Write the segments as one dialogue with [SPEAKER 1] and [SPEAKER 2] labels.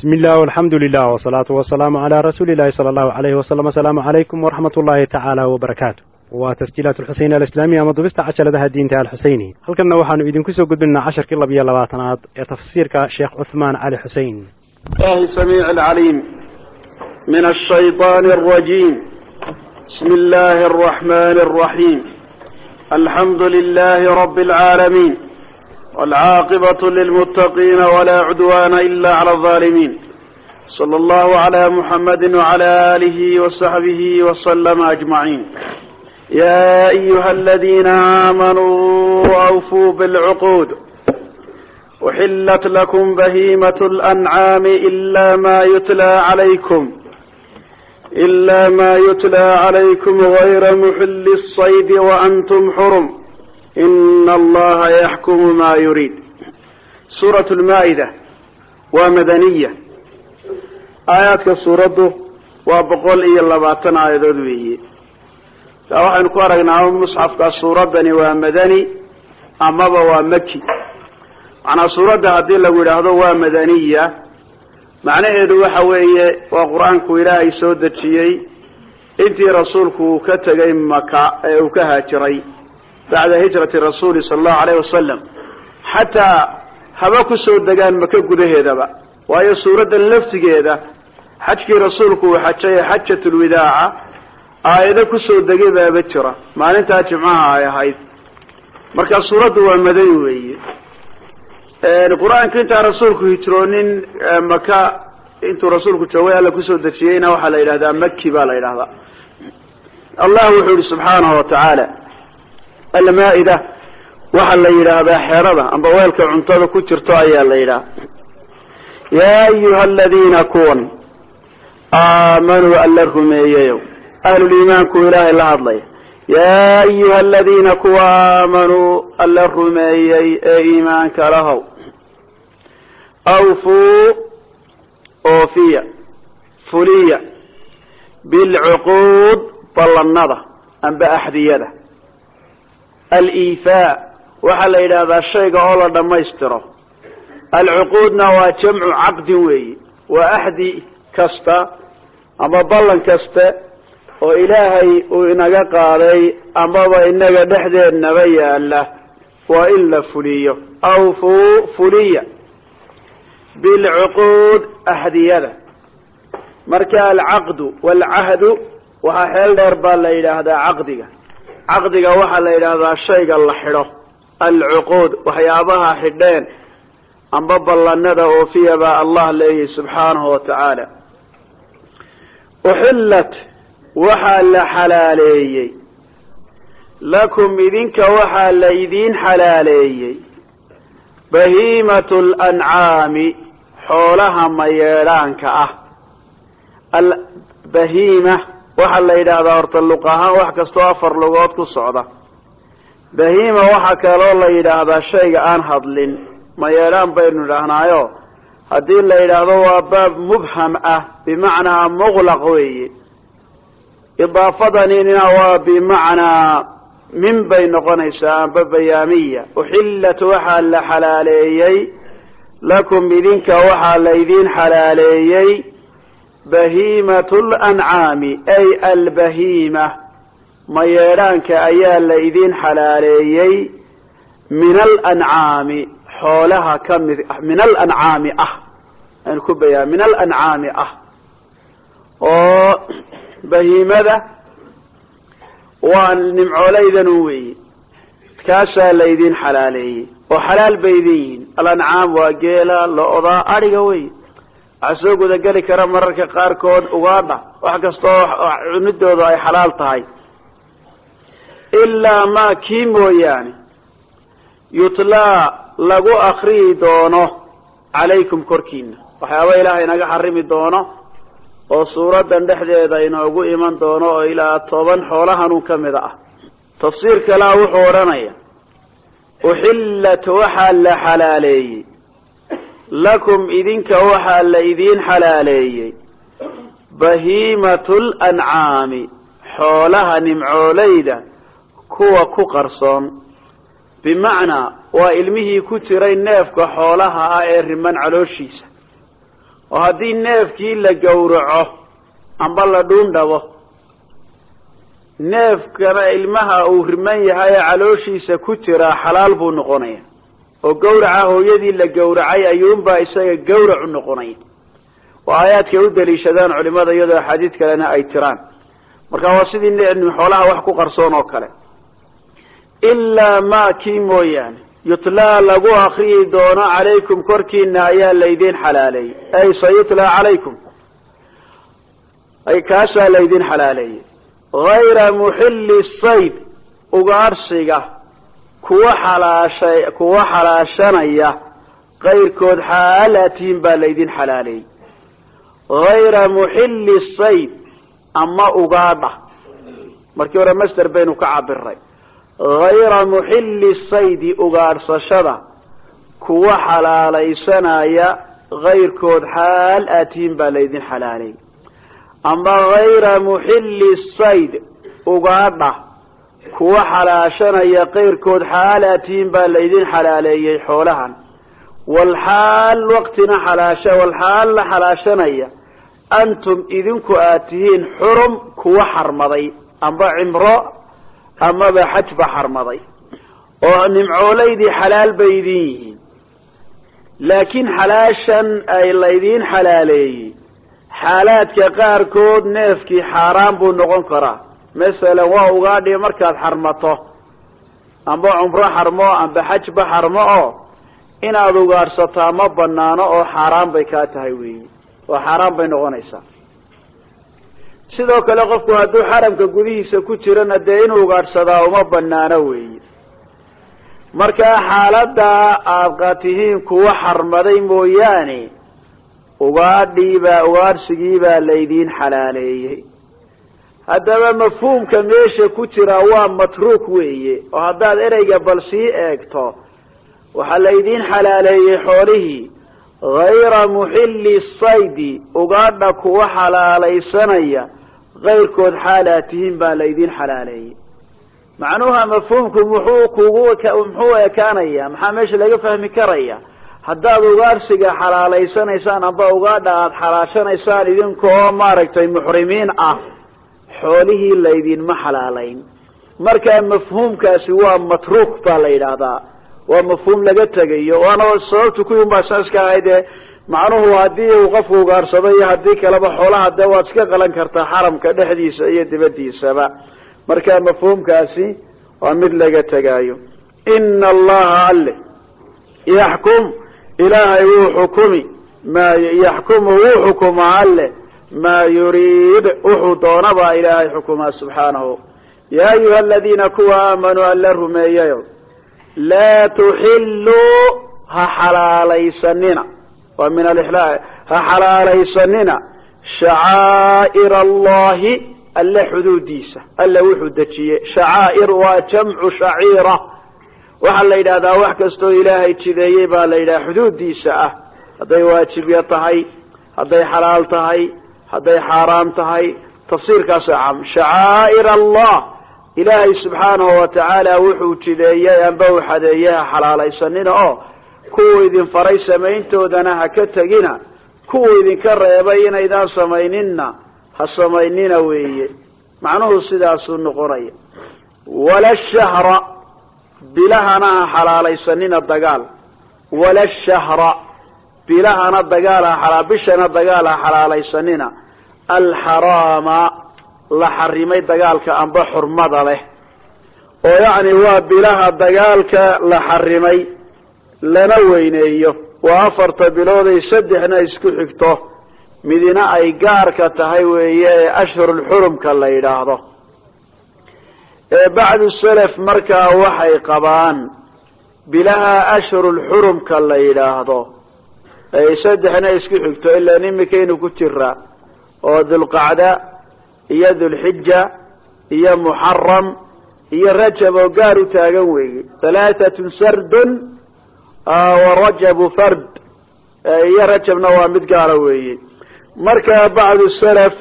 [SPEAKER 1] bismi illah alxamdu lilah wsalaatu wasalaamu calaa rasuuli illahi sala allahu alayhi wasalam asalaamu calaykum waraxmat ullaahi tacaala wbarakaatu waa tasjiilaat alxuseyni alislaamiya ama dubista cajaladaha diinta alxuseyni halkanna waxaanu idinku soo gudbinaynaa casharkii labiyo labaatanaad ee tafsiirka sheekh cuhmaan cali xuseyn
[SPEAKER 2] lahi samiic alcaliim min ashaytaani alrajiim bismi illaahi alraxmani alraxiim alxamdu lilaahi rabbi alcaalamiin والعاقبة للمتقين ولا عدوان إلا على الظالمين صلى الله على محمد وعلى آله وصحبه وسلم أجمعين يا أيها الذين آمنوا أوفوا بالعقود أحلت لكم بهيمة الأنعام إلا ما يتلى عليكم إلا ما يتلى عليكم غير محل الصيد وأنتم حرم ina allaha yaxkumu maa yuriid suuratu lmaa-ida waa madaniya aayaadka suuraddu waa boqol iyo labaatan aayadood weeye taa waxaynu ku aragnaa musxafka suuraddani waa madani amaba waa maki macnaa suuradda haddii lagu yidhaahdo waa madaniya macnaheedu waxa weeye waa qur'aanku ilaahay soo dejiyey intii rasuulku uu ka tegay maka ee uu ka haajiray bacda hijrati rasuuli sala allahu alayh wasalam xataa haba ku soo degaan maka gudaheedaba waayo suuraddan laftigeeda xajkii rasuulku uu xajay xajatulwidaaca aayado ku soo degay baaba jira. Maalintaa jimcaha ay ahayd. Marka suuraddu waa madani weeye. Qur'aanka intaan rasuulku hijroonin maka intuu rasuulku joogay alla ku soo dejiyeyna waxaa la yidhahdaa maki baa la yidhahdaa. Allah wuxuu yihi subxaanahu watacaala almaa-ida. Waxaa la yidhaahdaa xeerada amba weelka cuntada ku jirto ayaa la yidhaha yaa ayuha aladiina kuwan aamanuu alla rumeeyeyow ahluliimaanku ilaahay la hadlaya yaa ayuha aladiina kuwa aamanuu alla rumeeyey ee iimaanka lahow awfuu oofiya fuliya bilcuquud ballanada amba axdiyada aliifaa waxaa la yidhaahdaa shayga oo la dhammaystiro. Alcuquudna waa jamcu caqdin weeyi waa axdi kasta ama ballan kaste oo ilaahay uu inaga qaaday amaba inaga dhexdeednaba yaalla waa in la fuliyo awfuu fuliya. Bilcuquud axdiyada marka alcaqdu waalcahdu waxaa xeel dheer baa la yidhaahdaa caqdiga caqdiga waxaa la yidhaahdaa shayga la xidho. Alcuquud waxyaabaha xidheen amba ballanada oofiya baa allah leeyahy subxaanahu wa tacaala uxillat waxaa la xalaaleeyey. Lakum idinka waxaa la idiin xalaaleeyey. Bahiimatu lancaami xoolaha mayeedhaanka ah. Albahiima waxaa la yidhaahdaa horta luq ahaan wax kastoo afar lugood ku socda. Bahiima waxaa kaloo la yidhaahdaa shayga aan hadlin. Mayeedhaan baynu idhaahnaayo? Haddii la yidhaahdo waa baab mubham ah bimacnaa muqlaq weeye idaafadanina waa bimacnaa min bay noqonaysaa amba bayaamiya. Uxillat waxaa la xalaaleeyey lakum idinka waxaa la idiin xalaaleeyey bahiimatu lancaami ay albahiima. Mayeedhaanka ayaa la idiin xalaaleeyey min alancaami xoolaha ka mid min alancaami ah. Aynu ku bayaa min alancaami ah. Oo bahiimada waa nimcooleydan weeye kaasaa la idiin xalaaleeyey. Oo xalaal bay idin yihiin. Alancaam waa geela lo-da adhiga waxaa soo gudageli kara mararka qaarkood ugaadha. Wax kastoo cunidooda ay xalaal tahay. Ilaa maa kii mooyaane. Yutlaa lagu akriyi doono calaykum korkiina waxyaaba ilaahay inaga xarimi doono oo suuraddan dhexdeeda inoogu iman doono oo ilaa toban xoolahanun ka mida ah. Tafsiir kalea wuxuu odhanaya uxillat waxaa la xalaaleeyey lakum idinka waxaa la idiin xalaaleeyey. Bahiimatu lancaami xoolaha nimcooleyda kuwa ku qarsoon. Bimacnaa waa ilmihii ku jiray neefka xoolaha ah ee riman calooshiisa. Oo haddii neefkii la gowraco amba la dhuundhabo neefkana ilmaha uu riman yahay ee calooshiisa ku jiraa xalaal buu noqonaya oo gawraca hooyadii la gowracay ayuunbaa isaga gawrac u noqonaya oo aayaadkay u daliishadaan culimada iyadoo axaadiid kalena ay jiraan marka waa sidii xoolaha wax ku qarsoon oo kale. Ilaa ma kii mooyaane yutlaa lagu akriyi doono calaykum korkiina ayaa laydin xalaaleeyey ay sayutlaa calaykum. Ay kaasaa laydin xalaaleeyey. Hayra muxilli sayd ugaarsiga kuwa xalaasha kuwa xalaashanaya kayrkood xaalaatihin baa laydin xalaaleeyey hayra muxilli sayd ama ugaadha. Markii hore master baynu ka cabiray hayra muxilli saydi ugaadhsashada kuwa xalaalaysanaya kayrkood xaal aatihin baa laydin xalaaleeyey ama hayra muxilli sayd ugaadha kuwa xalaashanaya kayrkood xaal aatihin baa laydin xalaaleeyey xoolahan. Walxaal waqtina xalaasha walxaal la xalaashanaya antum idinku aad tihiin xurum kuwa xarmaday amba cimro amaba xajba xarmaday. Oo nimcoolaydii xalaal bay idin yihiin. Laakiin xalaashan ay laydiin xalaaleeyey. Xaalaadka qaarkood neefkii xaaraan buu noqon karaa masalan waa ugaadhi markaad xarmato. Amba cumro xarmo amba xajba xarmo oo inaad ugaadhsataa ma banaano oo xaaraan bay kaa tahay weeyi. Oo xaaraan bay noqonaysaa. Sidoo kale qofku hadduu xaramka gudihiisa ku jirana dee inuu ugaadhsadaa uma banaano weeyi. Markaa xaaladaa aad tihiin kuwa xarmaday mooyaane ugaadhiibaa ugaadhsigiibaa laydiin xalaaleeyey haddaba mafhuumka meesha ku jira waa matruuk weeye oo haddaad ereyga bal sii eegto waxaa laydiin xalaaleeyey xoolihii hayra muxilli saydi ugaadha kuwa xalaalaysanaya kayrkood xaalaad tihiin baa laydin xalaaleeyey. Macnuha mafhuumku muxuu kugu muxuu ekaanaya maxaa meesha laga fahmi karaya? Haddaad ugaadhsiga xalaalaysanaysaan amba ugaadha aada xalaashanaysaan idinkoo maaragtay muxrimiin ah xoolihii laydinma xalaalayn. Markaa mafhuumkaasi waa matruuk baa la yidhaahdaa. Waa mafhuum laga tegayo. Waana sababta kuwii unbaa saaska ahaydee macnuhu haddii uu qofku ugaarsado iyo haddii kaleba xoolaha dee waad iska qalan kartaa xaramka dhexdiisa iyo dibadiisaba marka mafhuumkaasi waa mid laga tegaayo. Ina allaha alle yaxkum. Ilaahay wuu xukumi. Maa yaxkumu wuu xukumaa alle maa yuriid wuxuu doonabaa ilaahay xukumaa subxaanahu. Ya ayuha aladiina kuwa aamanuu alla rumeeyayo laa tuxilluu ha xalaalaysanina. Waa min alixlaa ha xalaalaysanina shacaa'ir allahi alle xuduudiisa alle wuxuu dejiyey shacaa'ir waa jamcu shaciira. Waxaa la yidhahdaa wax kastoo ilaahay jideeyey baa la yidhaha xuduudiisa ah. Hadday waajibyo tahay hadday xalaal tahay hadday xaaraam tahay tafsiirkaasa cam shacaa'ir allah. Ilaahay subxaanahu watacaala wuxuu jideeyey amba uu xadeeyey ha xalaalaysanina oo kuwuu idin faray samayntoodana ha ka tegina. Kuwuu idinka reebay inaydaan samayninna ha samaynina weeye. Macnuhu sidaasuu noqonaya. Wala shahra bilahana ha xalaalaysanina dagaal. Wala shahra bilahana dagaal ha bishana dagaal ha xalaalaysanina alxaraama la xarimay dagaalka amba xurmada leh. oo yacni waa bilaha dagaalka la xarimay lana weyneeyo. waa afarta bilooday saddexna isku xigto midina ay gaarka tahay weeye ee ashhurulxurumka la yidhaahdo. bacdu salaf markaa waxay qabaan bilaha ashhurulxurumka la yidhaahdo saddexna isku xigto ilaa imikaynu ku jiraa oo dulqacda iyo dulxija iyo muxaram iyo rajab oo gaar u taagan weeye halaatatun sardun wa rajabu fard iyo rajabna waa mid gaara weeye marka bacdu salaf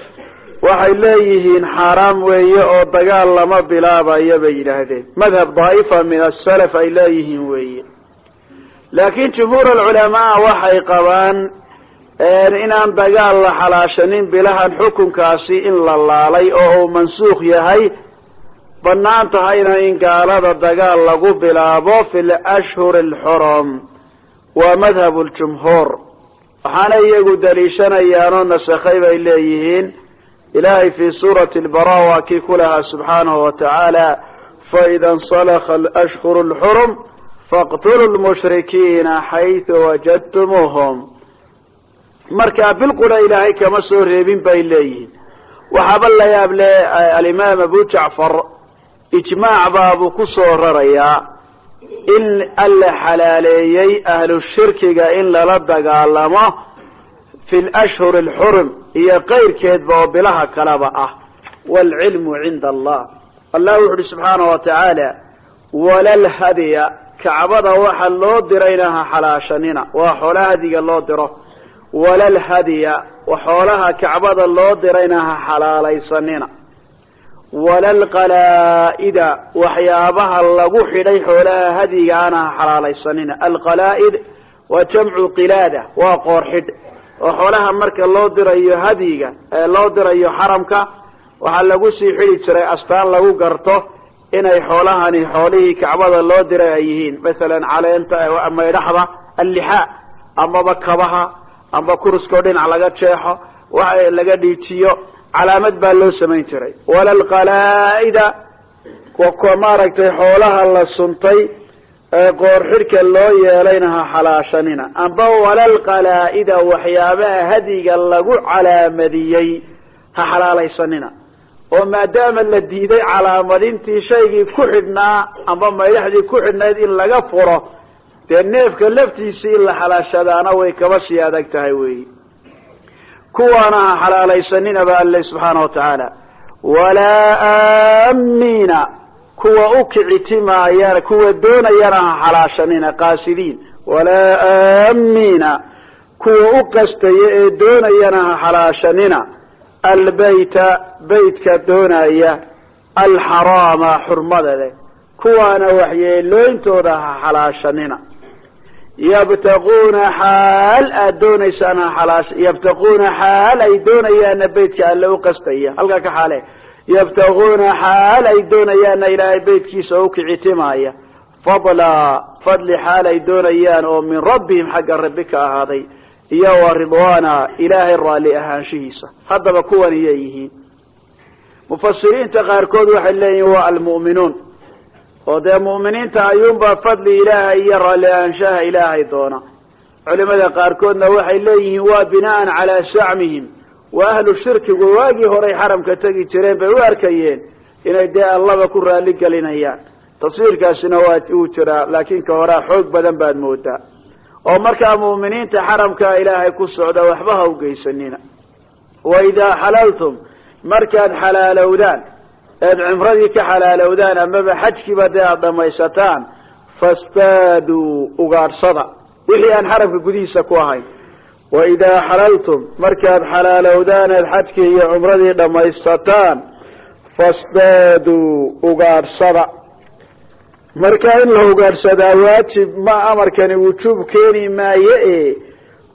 [SPEAKER 2] waxay leeyihiin xaaraam weeye oo dagaal lama bilaabayo bay yidhaahdeen. Madhab daa'ifa min asalaf ay leeyihiin weeye laakiin jumhuur alculamaa waxay qabaan inaan dagaal la xalaashanin bilahan xukunkaasi in la laalay oo uu mansuukh yahay. Bannaan tahayna in gaalada dagaal lagu bilaabo fi lashhuri alxurum waa madhabu ljumhuur waxaana iyagu daliishanayaanoo nasakhay bay leeyihiin. Ilaahay fii suurati albara waa kii ku lahaa subxaanahu wa tacaala faida insalakha alashhuru alxurum faqtuluu lmushrikiina xaytu wajadtumuuhum markaa bilquna ilaahay kama soo reebin bay leeyihiin waxaaba la yaab le alimaam abu jacfar ijmaac baabuu ku soo rarayaa in alla xalaaleeyey ahlu shirkiga in lala dagaalamo fi lashhuri alxurum iyo kayrkeedba oo bilaha kaleba ah waalcilmu cinda allah allah wuxu uhi subxaanahu wa tacaala walalhadiya kacbada waxa loo dirayna ha xalaashanina. Waa xoolaha hadiga loo diro. Walalhadiya xoolaha kacbada loo dirayna ha xalaalaysanina. Walalqalaa'ida waxyaabaha lagu xidhay xoolaha hadigaana ha xalaalaysanina. Alqalaa'id waa jamcu qilaada. Waa qoor xidh oo xoolaha marka loo dirayo hadiga ee loo dirayo xaramka waxaa lagu sii xidhi jiray astaan lagu garto inay xoolahani xoolihii kacbada loo diray ay yihiin. Masalan caleenta maydhaxda allixaa amaba kabaha amba kuriskao dhinac laga jeexo waxa laga dhiijiyo calaamad baa loo samayn jiray. Walalqalaa'ida maaragtay xoolaha la suntay ee qoor xidhka loo yeelayna ha xalaashanina. Amba walalqalaa'ida waxyaabaha hadiga lagu calaamadiyey ha xalaalaysanina oo maadaama la diiday calaamadintii shaygii ku xidhnaa amba maydhaxdii ku xidhnayd in laga furo dee neefka laftiisii in la xalaashadaana way kaba sii adag tahay weyi kuwaana ha xalaalaysanina ba alle subxaana wa tacaala walaa aamina kuwa u kicitimaayana kuwa doonayana ha xalaashanina qaasidiin. Walaa aamina kuwa u qastaya ee doonayana ha xalaashanina albayta baytka doonaya alxaraama xurmada leh. Kuwaana waxyeelooyintooda ha xalaashanina. Yabtaquuna xaal aad doonaysaan ha xalaash yabtaquuna xaal ay doonayaana baytka alle u qastaya. Halkaa ka xaale. Yabtaquuna xaal ay doonayaana ilaahay baytkiisa u kicitimaaya fadlaa fadli xaal ay doonayaan oo min rabbihim xagga rabbi ka ahaaday iyo wa ridwaana ilaahay raalli ahaanshihiisa. Haddaba kuwan iyay yihiin. Mufasiriinta qaarkood waxay leeyihiin waa almu'minuun. Oo dee mu'miniinta ayuunbaa fadli ilaahay iyo raalli ahaanshaha ilaahay doona. Culimada qaarkoodna waxay leeyihiin waa bina'an calaa sacmihim waa ahlu shirkigu waagii horay xaramka tegi jireen bay u arkayeen inay dee allaba ku raalli gelinayaan. Tafsiirkaasina waa uu jiraa laakiin ka horaa xoog badan baad moodaa oo markaa mu'miniinta xaramka ilaahay ku socda waxba ha u geysanina. Wa idaa xalaltum markaad xalaalowdaan eed cimradii ka xalaalowdaan amaba xajkiiba dee aada dhamaysataan fastaaduu ugaadhsada wixii aan xaramka gudihiisa ku ahayn. Wa idaa xalaltum markaad xalaalowdaan eed xajkii iyo cumradii dhammaysataan fastaaduu ugaadhsada marka in la ugaadhsadaa waajib ma amarkani wujuub keeni maaye e.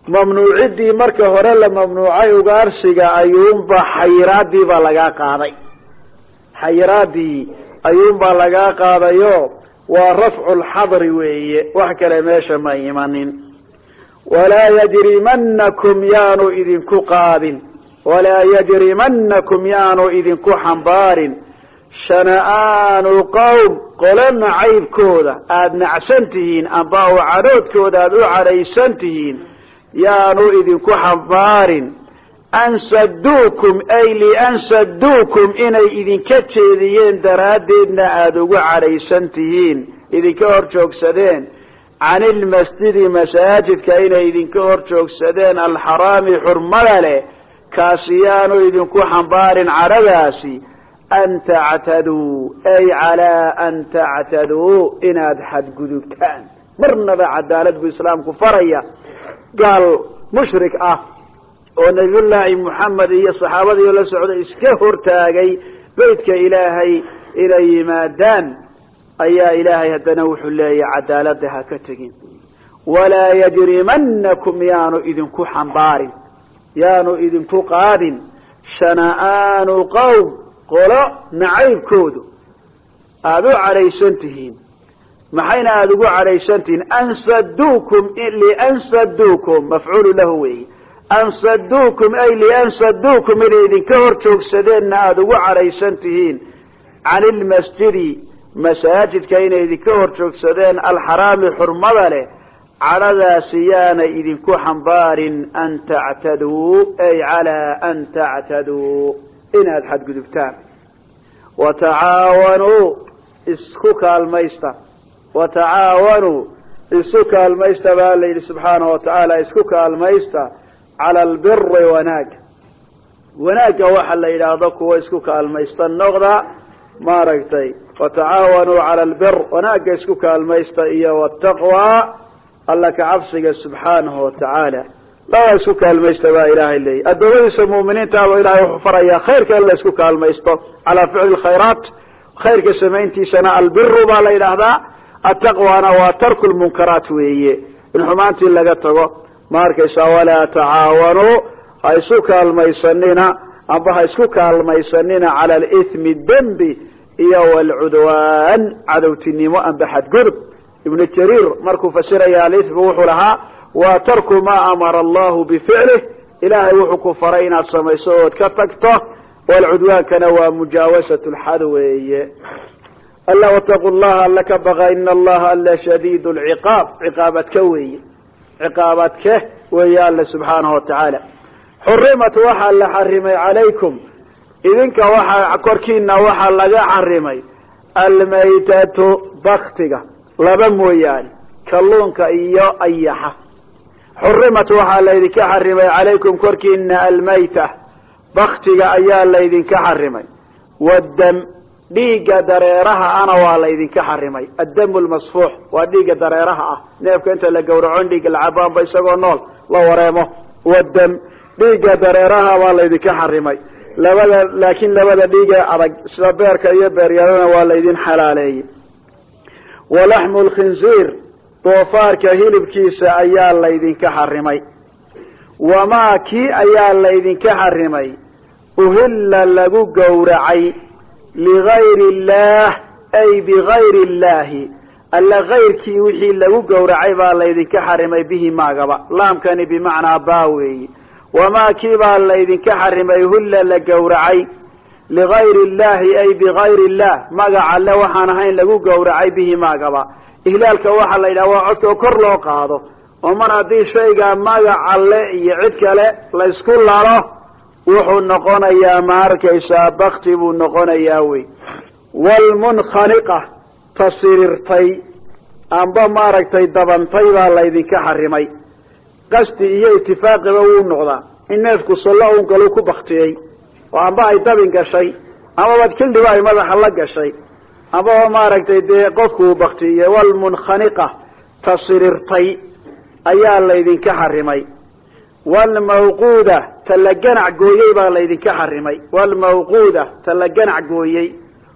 [SPEAKER 2] Mamnuuciddii marka hore la mamnuucay ugaarsiga ayuunba xayiraadii baa lagaa qaaday. Xayiraadii ayuunbaa lagaa qaadayo waa rafcu lxadri weeye. Wax kale meesha ma imanin. Walaa yajrimanakum yaanu idinku qaadin. Walaa yajrimanakum yaanu idinku xambaarin shana'aanu qowm qolo nacaybkooda aada nacsan tihiin amba u cadhoodkooda aada u cadhaysan tihiin yaanu idinku xambaarin. An saduukum ay lian saduukum inay idinka jeediyeen daraaddeedna aada ugu cadhaysan tihiin idinka hor joogsadeen can ilmasjidi masaajidka inay idinka hor joogsadeen alxaraami xurmada leh kaasi yaanu idinku xambaarin cadhadaasi an tactaduu ay calaa an tactaduu inaad xadgudubtaan marnaba cadaalad buu islaamku faraya gaal mushrik ah oo nabiyullaahi moxamed iyo saxaabadii la socda iska hortaagay beytka ilaahay inay yimaadaan ayaa ilaahay haddana wuxuu leeyahy cadaaladda ha ka tegin walaa yajrimanakum yaanu idinku xambaarin yaanu idinku qaadin shana'aanu qowm qolo nacaybkoodu aada u cadhaysan tihiin maxayna aada ugu cadhaysan tihiin an saduukum lian saduukum mafcuulu lahu weeye. An saduukum ay lian saduukum inay idinka hor joogsadeenna aada ugu cadhaysan tihiin can ilmasjidi masaajidka inay idinka hor joogsadeen alxaraami xurmada leh cadhadaasi yaana idinku xambaarin an tactaduu ay calaa an tactaduu inaad xadgudubtaan. Watacaawanuu isku kaalmaysta. Watacaawanuu isu kaalmaysta baa la yidhi subxaanahu watacaala isku kaalmaysta cala albiri wanaag. Wanaagga waxa la yidhaahdo kuwa isku kaalmaysta noqda maaragtay watacaawanuu cala albir wanaagga isku kaalmaysta iyo wataqwa alla ka cabsiga subxaanahu watacaala laba isku kaalmaysta baa ilaahay leeyay. Addoomadiisa muuminiintaaba ilahay wuxuu farayaa khayrka in la isku kaalmaysto calaa ficli khayraat khayrka samayntiisana albiru baa la yidhaahdaa attaqwana waa tarku lmunkaraat weeye. In xumaantii laga tago ma walaa tacaawanuu ha isu kaalmaysanina amba ha isku kaalmaysanina cala alithmi dembi iyo walcudwaan cadowtinimo amba xadgudub. Ibnu jariir markuu fasiraya alithmi wuxuu lahaa waa tarku maa amara allahu bificlih. Ilaahay wuxuu ku faray inaad samayso ood ka tagto. Walcudwaankana waa mujaawasat lxad weeye. Alla wataqu llaha alla ka baqa ina allaha alla shadiid lciqaab ciqaabadka weeye. Ciqaabadke weeye alla subxaanahu watacaala xurimat waxaa la xarimay calaykum. Idinka waxaa korkiina waxaa laga xarimay. Almaytatu baktiga. Laba mooyaane. Kalluunka iyo ayaxa xurimat waxaa laydinka xarimay calaykum korkiina almayta baktiga ayaa laydinka xarimay wadam dhiigga dareeraha ana waa laydinka xarimay addamu lmasfuux waa dhiigga dareeraha ah neefka inta la gawracon dhiigga lacabaanba isagoo nool la wareemo wadam dhiigga dareeraha baa laydinka xarimay labada laakiin labada dhiigee adag sida beerka iyo beeryadana waa laydin xalaaleeyey walaxmu lkhinziir doofaarka hilibkiisa ayaa laydinka xarimay. Wamaa kii ayaa laydinka xarimay? Uhilla lagu gowracay. Ligayri illaah ay bigayri illaahi. Alla kayrkii wixii lagu gowracay baa laydinka xarimay bihi maagaba. Laamkani bimacnaa baa weeyi. Wamaa kii baa laydinka xarimay? Hulla la gowracay. Ligayri illaahi ay bigayri illah magac alle waxaan ahayn lagu gowracay bihi maagaba ihlaalka waxaa la yidhaha waa codka kor loo qaado. Oo mar haddii shaygaa magac alle iyo cid kale laysku lalo wuxuu noqonayaa ma arkaysaa bakti buu noqonayaa wey wlmunkhaniqa tasirirtay amba maaragtay dabantay baa laydinka xarimay. Qasdi iyo itifaaqiba wuu noqdaa. In neefku sallo un galu ku baktiyey oo amba ay dabin gashay amaba kildhiba ay madaxa la gashay amaba maaragtay dee qofkuu baktiyey wlmunkhaniqa tasirirtay ayaa laydinka xarimay. Wlmawquuda ta ganac gooyey baa laydinka xarimay. Wlmawquuda ta la ganac gooyey.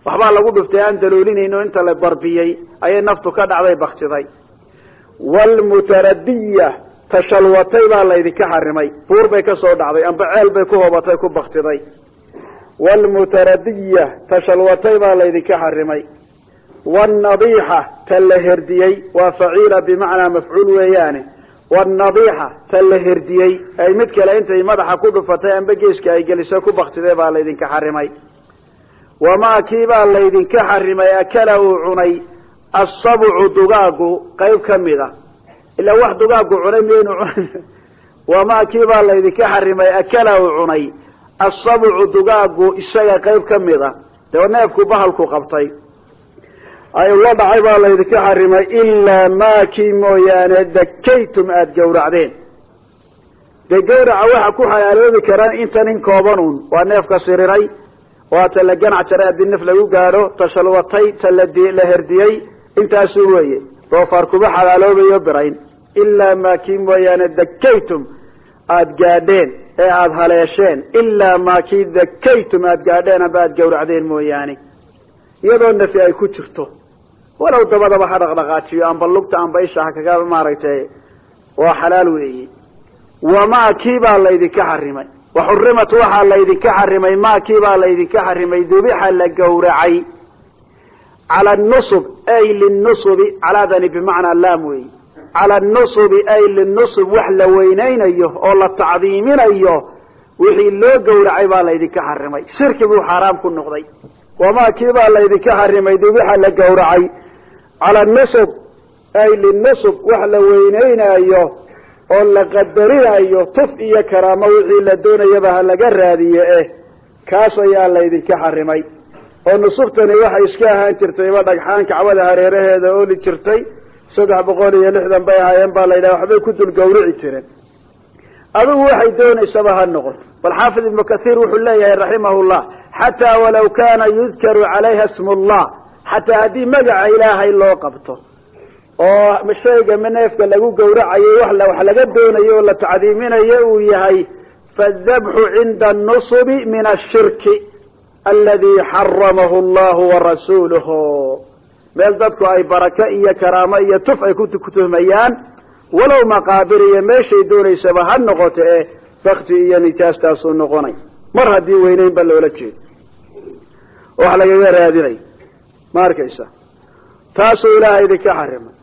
[SPEAKER 2] Waxbaa lagu dhuftay aan daloolinayno inta la barbiyey. Ayay naftu ka dhacday baktiday. Wlmutaradiya ta shalwatay baa laydinka xarimay. Buur bay ka soo dhacday amba ceel bay ku hobatay ku baktiday wlmutaradiya ta shalwatay baa laydinka xarimay wnnadiixa ta la herdiyey waa faciila bimacnaa mafcuul weeyaane wnnadiixa ta la herdiyey ay mid kale intay madaxa ku dhufatay amba geeska ay geliso ku baktidee baa laydinka xarimay wamaa kii baa laydinka xarimay akala uu cunay asabcu dugaagu qayb ka a ilaa wax dugaagu cunay miyaynu wamaa kii baa laydinka xarimay akala uu cunay asabcu dugaagu isaga qayb ka mid a dee neefku bahalku qabtay ay ula dhacay baa laydinka xarimay ilaa maa kii mooyaane dakaytum aada gawracdeen dee gawraca waxa ku xalaaloobi karaan intan in kooban un waa neefka siriray waa ta la ganac jaray haddii naf lagu gaadho ta shalwatay ta la herdiyey intaasu weeye doofaar kuma xalaaloobayo birayn ilaa maa kii mooyaane dakaytum aada gaadheen ee aada haleesheen ilaa maa kii dakaytum aada gaadheen amba aada gawracdeen mooyaane. Iyadoo nafi ay ku jirto. Walow dabadaba ha dhaqdhaqaajiyo amba lugta amba isha ha kaga maaragtay waa xalaal weeye wamaa kii baa laydinka xarimay. Waxurimat waxaa laydinka xarimay maa kii baa laydinka xarimay dubixa la gowracay cala nusub ay linusubi calaadani bimacnaa laam weeye cala nusubi ay linusub wax la weynaynayo oo la tacdiiminayo wixii loo gowracay baa laydinka xarimay shirki buu xaaraam ku noqday. Wamaa kii baa laydinka xarimay dubixa la gowracay? Cala nusub ay linusub wax la weynaynaayo oo la qadarinayo tuf iyo karaamo wixii la doonayaba ha laga raadiye eh kaas ayaa laydinka xarimay oo nusubtani waxay iska ahaan jirtayba dhagxaan kacbada hareeraheeda ooli jirtay saddex boqol iyo lixdan bay ahaayeen baa la yidhaha waxbay ku dul gawrici jireen. Adigu waxay doonaysaba ha noqoto. Bal xaafid ibnu kathiir wuxuu leeyahay raximahullah xataa walaw kana yudkaru calayha smu llah xataa haddii magaca ilaahay loo qabto oo shayga neefka lagu gawracayay wax laga doonayo oo la tacdiiminayo uu yahay fadabxu cinda nusubi min ashirki aladi xaramahu llahu warasuluhu meel dadku ay baraka iyo karaamo iyo tuf ay ku tuhmayaan walow maqaabir iyo meeshay doonaysaba ha noqoto ee bakti iyo nijaastaasuu noqonay. Mar haddii weynayn ba loola jeedo. Wax lagaga raadinay. Ma arkaysa. Taasuu ilaaha idinka xarimay.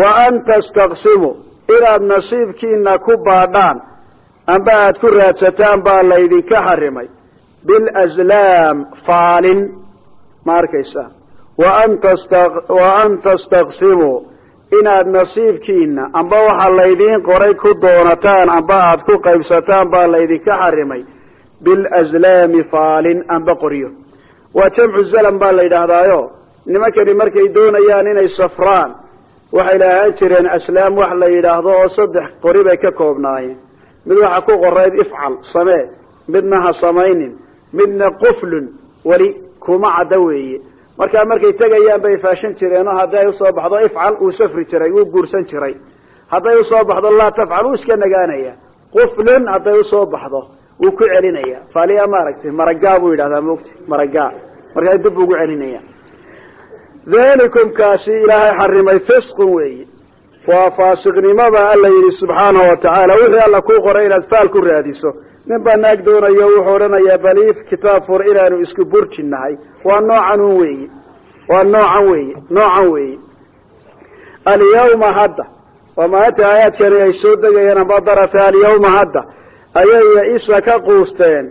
[SPEAKER 2] Wa an tastaqsimuu inaad nasiibkiina ku baadhaan amba aad ku raadsataan baa laydinka xarimay. Bilazlaam faalin. Ma arkaysa wa an tastaqsimuu inaad nasiibkiina amba waxa laydiin qoray ku doonataan amba aad ku qaybsataan baa laydinka xarimay bilazlaami faalin amba qoryo waa jamcu zalam baa la yidhaahdaayo nimankani markay doonayaan inay safraan waxay lahaan jireen aslaam wax la yidhaahdo oo saddex qori bay ka koobnaayeen mid waxa ku qorayd ifcal samee midna ha samaynin midna quflun weli kuma cadda weeye markaa markay tegayaan bay faashin jireenoo hadday u soo baxdo ifcal uu safri jiray wuu guursan jiray. Hadday u soo baxdo laa tafcal wuu iska nagaanaya. Quflun hadday u soo baxdo wuu ku celinaya. Faaliya maaragtay maragaa buu yidhahdaa mogta maragaa markaa dib ugu celinaya. Dalikum kaasi ilaahay xarimay fisqun weeye. Waa faasiqnimada alla yidhi subxaanahu watacaala wixii alla kuu qoray inaad faal ku raadiso nin baa naag doonayo wuxuu odhanayaa baliif kitaab fur inaanu isku burji nahay. Waa noocan un weeye. Waa noocan weeye. Noocan weeye. Alyawma hadda. Waa maalinta aayaadkani ay soo degayeen amba darafe alyawma hadda. Ayay ya-isa ka quusteen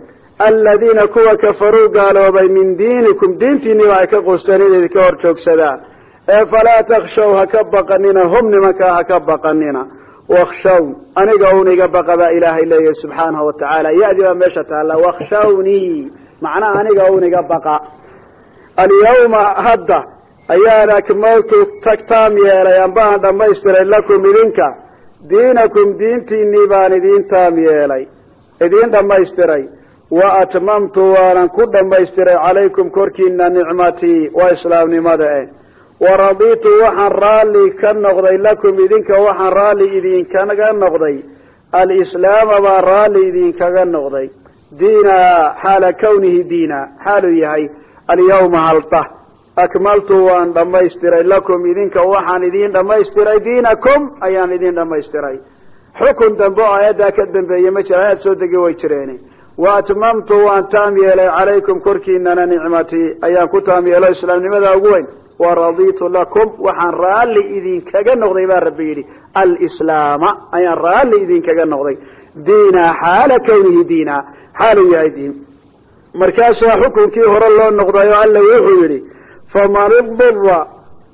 [SPEAKER 2] aladiina kuwa kafaruu gaaloobay min diinikum. Diintiiniba ay ka quusteen inay ka hor joogsadaan ee falaa takshaw ha ka baqanina hum nimankaa ha ka baqanina wakshawn aniga un iga baqa baa ilaahay leeyahay subxaanahu watacaala ya-di baa meesha taalla wakshawnii macnaha aniga un iga baqa alyawma hadda ayaan akmaltu tagtaam yeelay ambaan dhamaystiray lakum idinka diinakum diintiinii baan idiin taam yeelay idiin dhamaystiray wa atmamtu waanan ku dhamaystiray calaykum korkiina nicmatii waa islaamnimada eh waraditu waxaan raalli ka noqday lakum idinka waxaan raalli idinkaga noqday. Alislaama baan raalli idinkaga noqday. Diina xaala kawnihi diina xaaluu yahay. Alyawma halta. Akmaltu waan dhamaystiray lakum idinka waxaan idin dhamaystiray diinakum ayaan idin dhamaystiray xukun dambe oo aayaddaa ka dambeeye ma jira. Ayaad soo degi way jireen wa atmamtu waan taam yeelay. Calaykum korkiinana nicmatii ayaan ku taam yeelo islaamnimada ugu weyn waraditu lakum waxaan raalli idinkaga noqday baa rabbi yidhi. Alislaama ayaan raalli idinkaga noqday. Diina xaala kawnihi diina. Xaaluu yahay diin. Markaasaa xukunkii hore loo noqday oo alla wuxuu yidhi faman idura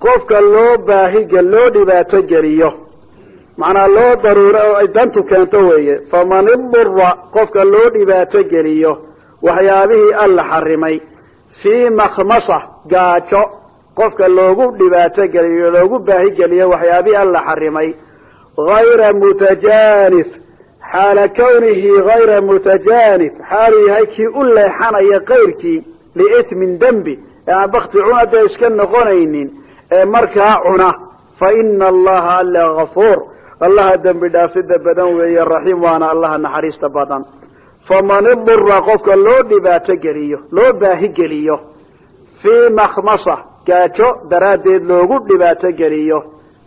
[SPEAKER 2] qofka loo baahiga loo dhibaato geliyo. Macnaa loo daruuro oo ay dantu keento weeye. Faman idura qofka loo dhibaato geliyo. Waxyaabihii alla xarimay. Fii makhmasa gaajo qofka loogu dhibaato geliyo loogu baahi geliyo waxyaabihii alla xarimay. Hayra mutajanif xaala kawnihi hayra mutajanif xaaluu yahay kii u leexanaya kayrkii liitmin dembi ee aan bakti cuna dee iska noqonaynin ee markaa cuna. Fa ina allaha alla gafuur allaha dembi dhaafida badan weeye raxiim waana allaha naxariista badan. Faman idura qofka loo dhibaato geliyo loo baahi geliyo fii makhmasa gaajo daraaddeed loogu dhibaato geliyo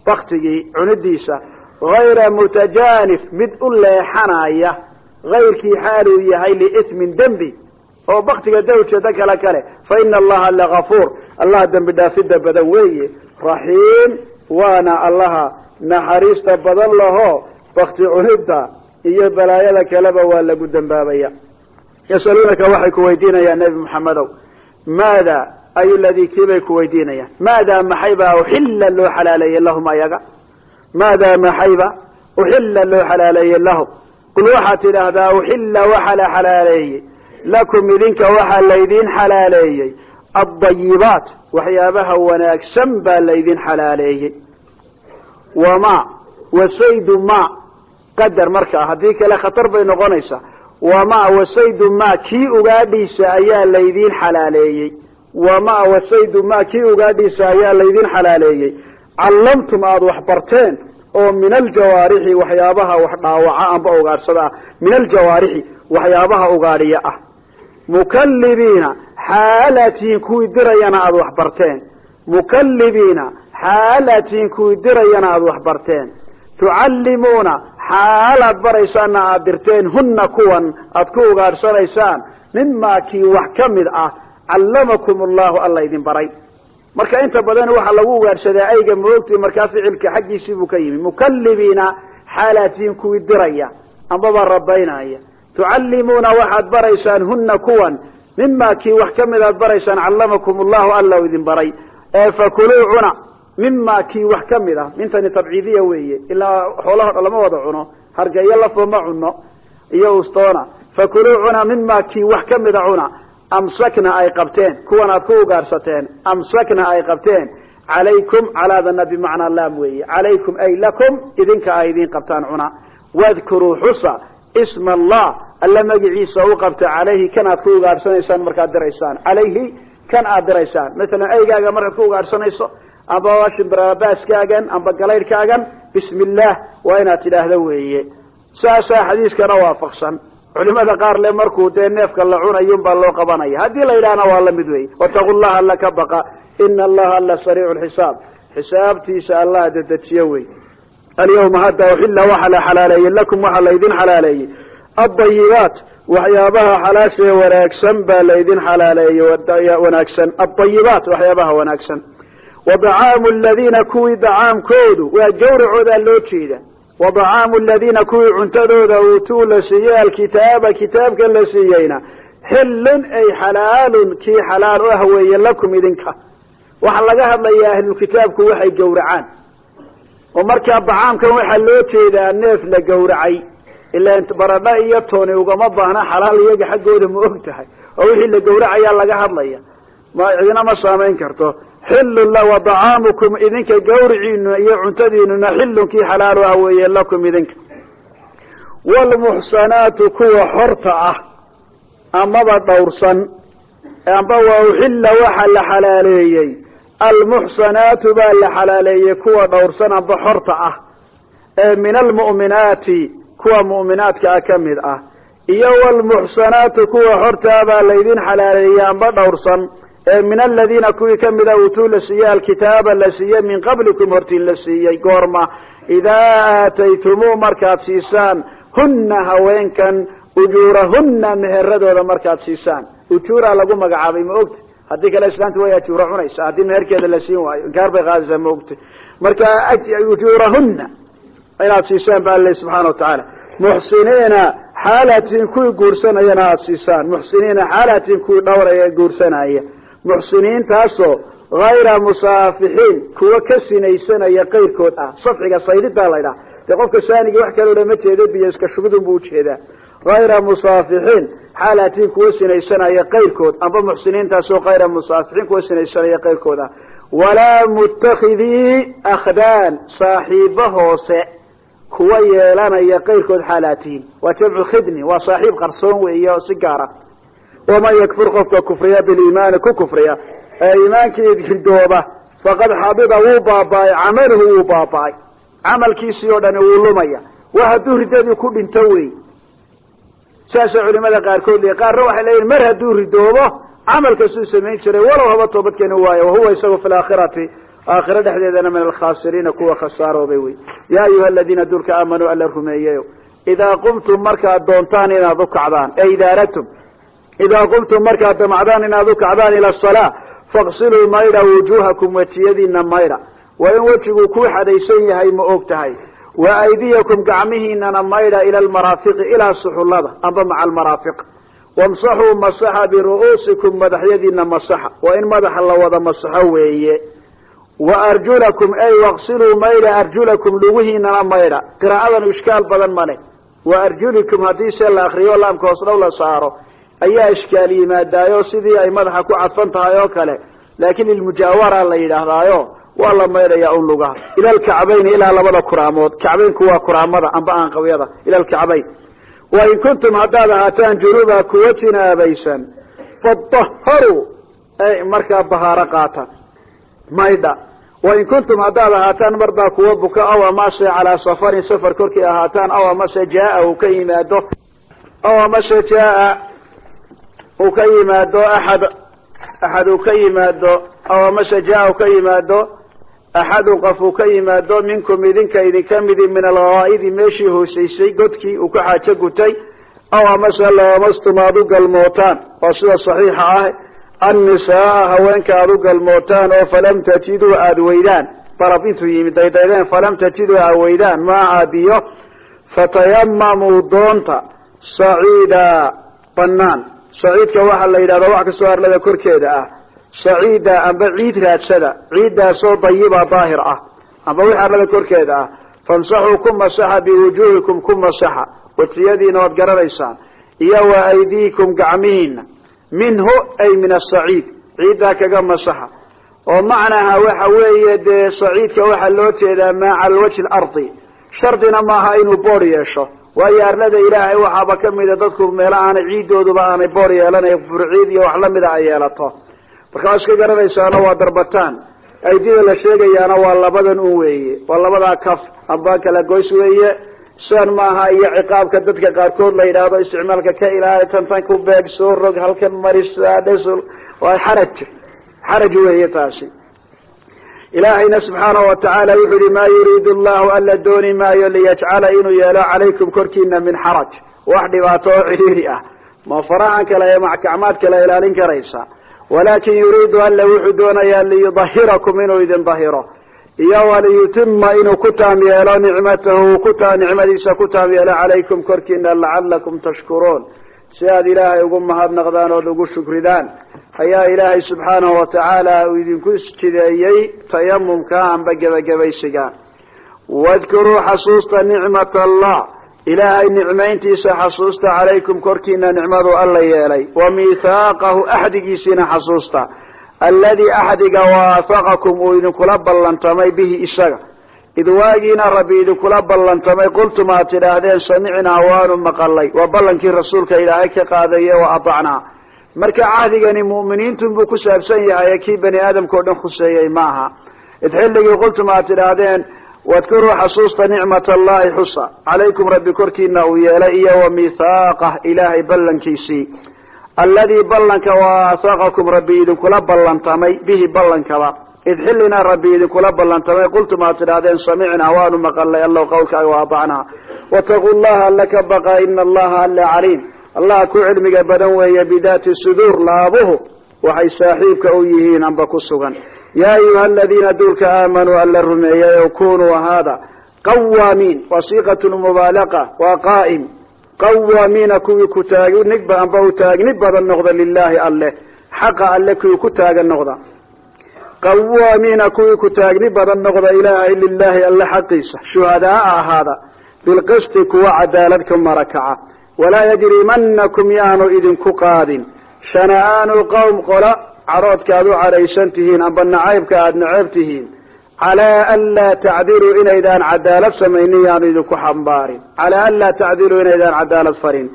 [SPEAKER 2] baktigii cunidiisa. Hayra mutajaanif mid u leexanaya hayrkii xaaluu yahay liitmin dembi oo baktiga da ujeedo kale kale. Fa ina allaha lagafuur allah dembi dhaafidda badan weeye. Raxiim waana allaha naxariista badan laho. Bakti cunidda iyo balaayada kaleba waa lagu dembaabaya yasaluunaka waxay ku weydiinayaan nebi maxamedow maada ay ladii kiibay ku weydiinayaan. Maada maxayba uxilla loo xalaaleeyey lahum ayaga? Maada maxayba uxilla loo xalaaleeyey lahum? Qul waxaad tidhaahdaa uxilla waxa la xalaaleeyey. Lakum idinka waxaa laydin xalaaleeyey. Addayibaat waxyaabaha wanaagsan baa laydin xalaaleeyey. Wama wasaydu ma qadar markaa haddii kale khatar bay noqonaysaa. Wama wasaydu ma kii ugaadhiisa ayaa laydin xalaaleeyey wama wasaydu ma kii ugaadhiisa ayaa laydin xalaaleeyey. Callamtum aada wax barteen oo min aljawaarixi waxyaabaha wax dhaawaca amba ugaadhsada ah. Min aljawaarixi waxyaabaha ugaadhiya ah. Mukallibiina xaalatiin kuwii dirayana aada wax barteen. Mukallibiina xaalatiin kuwii dirayana aada wax barteen. Tucallimuuna xaalaad baraysaanna aada dirteen. Hunna kuwan aada ku ugaadhsanaysaan. Mimaa kii wax ka mid ah callamakum allahu alla idin baray. Marka inta badan waxaa lagu ugaadhsadaa ayga moogti markaa ficilka xaggiisii buu ka yimi mukallibiina xaalatiin kuwii diraya ambaba rabaynaya tucallimuuna waxaad baraysaan huna kuwan mima kii wax ka mid aad baraysaan callamakum allahu alla idin baray. Ee fakuluu cuna mima kii wax ka mid ah. Mintani tabciidiya weeye ilaa xoolaha dhan lama wada cuno hargeyo lafo ma cuno iyo ustoona. Fakuluu cuna mima kii wax ka mida cuna amsakna ay qabteen kuwan aad ku ugaadhsateen amsakna ay qabteen. Calaykum calaadana bimacnaa laam weeye. Calaykum ay lakum idinka ay idin qabtaan cuna. Wadkuruu xusa isma allah. Alla magiciisa u qabta calayhi kan aad ku ugaadhsanaysaan markaad diraysaan. Calayhi kan aad diraysaan. Maalan aygaaga markaad ku ugaadhsanayso amba shimbirabaaskaagan amba galaydhkaagan bismi illaah waa inaad tidhaahdo weeye. Saasaa xadiiskana waafaqsan culimada qaar le markuu dee neefka la cunayunbaa loo qabanaya. Haddii la yidhahna waa la mid wey wataqu llaha alla ka baqa. Ina allaha alla sariicu lxisaab. Xisaabtiisa allah dedejiyo wey alyawma hadda uxilla waxa la xalaaleeyey lakum waxaa laydin xalaaleeyey. Adayibaat waxyaabaha xalaashee wanaagsan baa laydin xalaaleeyey wanaagsan. Adayibaat waxyaabaha wanaagsan. Wa dacaamu aladiina kuwii dacaamkoodu waa gawracoodaa loo jeeda wa dacaamu aladiina kuwii cuntadooda uutuu la siiyey alkitaaba kitaabka la siiyeyna xillun ay xalaalun kii xalaal u ah weeye lakum idinka waxaa laga hadlayaa ahlulkitaabku waxay gawracaan oo markaa dacaamkan waxaa loo jeedaa neef la gawracay ilaan baradho iyo tooni ugama baahna xalaal iyaga xaggooda ma og tahay oo wixii la gawracayaa laga hadlaya ma cidina ma saamayn karto xillun la wa dacaamukum idinka gawriciinu iyo cuntadiinuna xillun kii xalaalu ah weeye lakum idinka. Waalmuxsanaatu kuwa xorta ah amaba dhowrsan amba waa uxilla waxa la xalaaleeyey. Almuxsanaatu baa la xalaaleeyey kuwa dhowrsan amba xorta ah ee min almu'minaati kuwa mu'minaadka ah ka mid ah. Iyo wlmuxsanaatu kuwa xortaa baa laydin xalaaleeyey amba dhowrsan min aladiina kuwii kamida uutuu la siiyey alkitaaba la siiyey min qablikum hortiin la siiyey goorma idaa aataytumuu markaad siisaan hunna haweenkan ujuurahunna meheradooda markaad siisaan. Ujuuraa lagu magacaabay ma ogta haddii kale islaanta way ajuura cunaysa haddii meherkeeda la siin waayo inkaar bay qaadaysaa ma ogta marka ujuurahunna inaad siisaan ba alle subxaana watacaala muxsiniina xaalatiin kuwii guursanayana guursanaya muxsiniintaasoo hayra musaafixiin kuwa ka sinaysanaya qayrkood ah. Safxiga saydidaa laydhaha dee qofka saanigii wax kale odhama jeeda biyo iska shubidun buu u jeedaa hayra musaafixiin xaalatiin kuwa sinaysanaya qayrkood amba muxsiniintaasoo hayra musaafixiin kuwa sinaysanaya qayrkood ah. Walaa mutakidii akhdaan saaxiibo hoose kuwa yeelanaya qayrkood xaalaatihiin waa jamcu khidni waa saaxiib qarsoon weeye oo si gaara waman yakfur qofka kufriya biliimaani ku kufriya ee iimaankii ridooba faqad xabida wuu baaba'ay camaluhu wuu baaba'ay camalkiisii oo dhani wuu lumaya waa hadduu ridadii ku dhinto wey saasay culimada qaarkood leeyiin qaarna waxay leeyihiin mar hadduu ridoobo camalkasuu samayn jiray walow haba toobadkeeni waayo wahuwa isagu fi laakhirati aakhiro dhexdeedana min alkhaasiriina kuwa khasaaroobay wey yaa ayuha aladiina dulka aamanuu alla rumeeyeyo idaa qumtum markaad doontaan inaad u kacdaan e idaa qumtum markaad damacdaan inaad u kacdaan ila asalaa faqsiluu maydha wujuuhakum wejiyadiina maydha waa in wejigu kuu xadaysan yahay ma og tahay wa aydiyakum gacmihiinana maydha ila almaraafiqi ilaa suxullada amba maca almaraafiq wamsaxuu masaxa biru'uusikum madaxyadiina masaxa waa in madaxa la wada masaxo weeye wa arjulakum ay waqsiluu maydha arjulakum lugihiinana maydha qiraa'adan ishkaal badan ma leh wa arjulikum haddii se la akriyo laamka hoos dhow la saaro ayaa ishkaal yimaadaayo sidii ay madaxa ku cadfan tahay oo kale. Laakiin ilmujaawara la yidhaahdaayo waa la maydhayaa un lugaha. Ila alkacbayni ilaa labada kuraamood. Kacbaynku waa kuraamada amba aanqawyada ila alkacbayn wa in kuntum haddaad ahaataan junuba kuwa jinaabaysan fadaharuu ay markaa bahaaro qaata. Maydha. Wain kuntum haddaad ahaataan mardaa kuwa buka aw amase calaa safarin safar korkii ahaataan aw amase jaaa uu ka yimaado aw amase jaaa uu ka yimaado axad axad uu ka yimaado aw amase jaa uu ka yimaado axadu qof uu ka yimaado minkum idinka idinka midi min alghaa'idi meeshii hoosaysay godkii uu ka xaajo gutay aw amase laamastum aad u galmootaan waa sida saxiixa ah annisaaa haweenka aad u galmootaan oo falam tajiduu aada weydaan darab intuu yimid daydaydeen falam tajiduu aad weydaan maaca biyo fatayamamuu doonta saciida banaan saciidka waxaa la yidhahdaa wax kastoo arlada korkeeda ah saciida amba ciid raadsada ciiddaasoo dayiba daahir ah amba wix arlada korkeeda ah famsaxuu ku masaxa biwujuuhikum ku masaxa wejiyadiina waad garanaysaan iyo wa aydiikum gacmihiina minhu ay min asaciid ciiddaa kaga masaxa. oo macnaha waxa weeye dee saciidka waxaa loo jeedaa maa cala wajhi lardi shardina maaha inuu boor yeesho waayo arlada ilaahay waxaaba kamida dadku meelo aanay ciiddooduba aanay boor yeelanay furciid iyo wax lamida ay yeelato. Marka waa iska garanaysaana waa darbataan. Aydida la sheegayaana waa labadan un weeye. Waa labadaa kaf amba kala goys weeye. Sidan maaha iyo ciqaabka dadka qaarkood la yidhaahdo isticmaalka ka ilaali tan tan ku beeg soo rog halkan marisadhesul waa xaraj. Xaraj weeye taasi ilaahayna subxaanahu watacaala wuxuu yihi maa yuriidu llahu alla dooni maayo liyajcala inuu yeelo calaykum korkiina min xaraj wax dhibaato oo cidhiiri ah ma farahan kale ee macgacmaad kale ilaalin karaysa walaakin yuriidu alla wuxuu doonayaa liyudahirakum inuu idin dahiro iyo waliyutima inuu ku taam yeelo nicmatahu ku nicmadiisa ku taam yeelo calaykum korkiina lacalakum tashkuruun si aad ilaahay ugu mahadnaqdaan ood ugu shukridaan ayaa ilaahay subxaanahu watacaala uu idinku jideeyey tayamumka amba gebagabaysiga wadkuruu xasuusta nicmat allah. Ilaahay nicmayntiisa xasuusta calaykum korkiina nicmadu alla yeelay. Wa miithaaqahu axdigiisiina xasuusta. Alladii axdiga waafaqakum uu idinkula ballantamay bihi isaga id waagiina rabbi idinkula ballantamay qultum aad tidhaahdeen samicnaa waanu maqalay waa ballankii rasuulka ilaahay ka qaadaye wa atacnaa marka cahdigani mu'miniintun buu ku saabsan yahay kii bani aadamka o dhan khuseeyey ma aha id xilligii qultum aad tidhaahdeen wadkuruu xasuusta nicmat allahi xusa calaykum rabbi korkiina uu yeelay iyo wa mithaaqah ilaahay ballankiisii alladii ballanka waafaqakum rabbi idinkula ballantamay bihi ballankaba id xillina rabbi idinkula ballantamay qultum aad tidhahdeen samicnaa waanu maqalnay allow qawlkaaga wa atacnaa wataquu llaha alla ka baqa ina allaha alla caliim allah ku cilmiga badan weeye bidaati suduur laabuhu waxay saaxiibka u yihiin amba ku sugan yaa ayuha aladiina duulka aamanuu alla rumeeyay kunuu ahaada qawaamiin wasiiqat mubaalaqa waa qaa'im qawaamiina kuwii ku taagnigba amba u taagni badan noqda lilaahi alleh xaqa alle kuwii ku taagan noqda qawaamiina kuwii ku taagni badan noqda ilaahay lilaahi alle xaqiisa. Shuhadaa ahaada bilqisti kuwa cadaalad ka marakaca. Walaa yajrimanakum yaanu idinku qaadin. Shana'aanu qowm qola caroodka aad u cadhaysan tihiin amba nacaybka aada necab tihiin. Calaa an laa tacdiluu inaydaan cadaalad samaynin yaanu idinku xambaarin. Calaa an laa tacdiluu inaydaan cadaalad farin.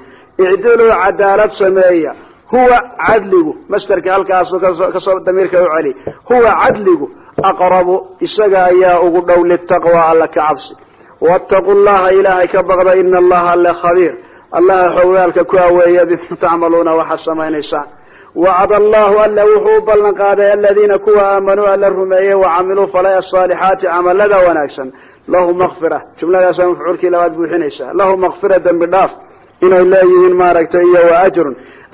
[SPEAKER 2] Icdiluu cadaalad sameeya huwa cadligu masderka halkaasu ka soo damiirka u celi. Huwa cadligu aqrabu isaga ayaa ugu dhow litaqwa alla ka cabsi. Waataquu llaha ilaahay ka baqda ina allaha alle khabiir. Allaha xogaalka ku aweeya bima tacmaluuna waxaad samaynaysaan. Wacad allahu alla wuxuu u ballan kuwa aamanuu alla rumeeyey wacamiluu falay asaalixaati camalada wanaagsan. Lahu makfira jumladaasaa mafcuulkii labaad buuxinaysaa. Lahu makfira dembi dhaaf inay leeyihiin maaragtay iyo wa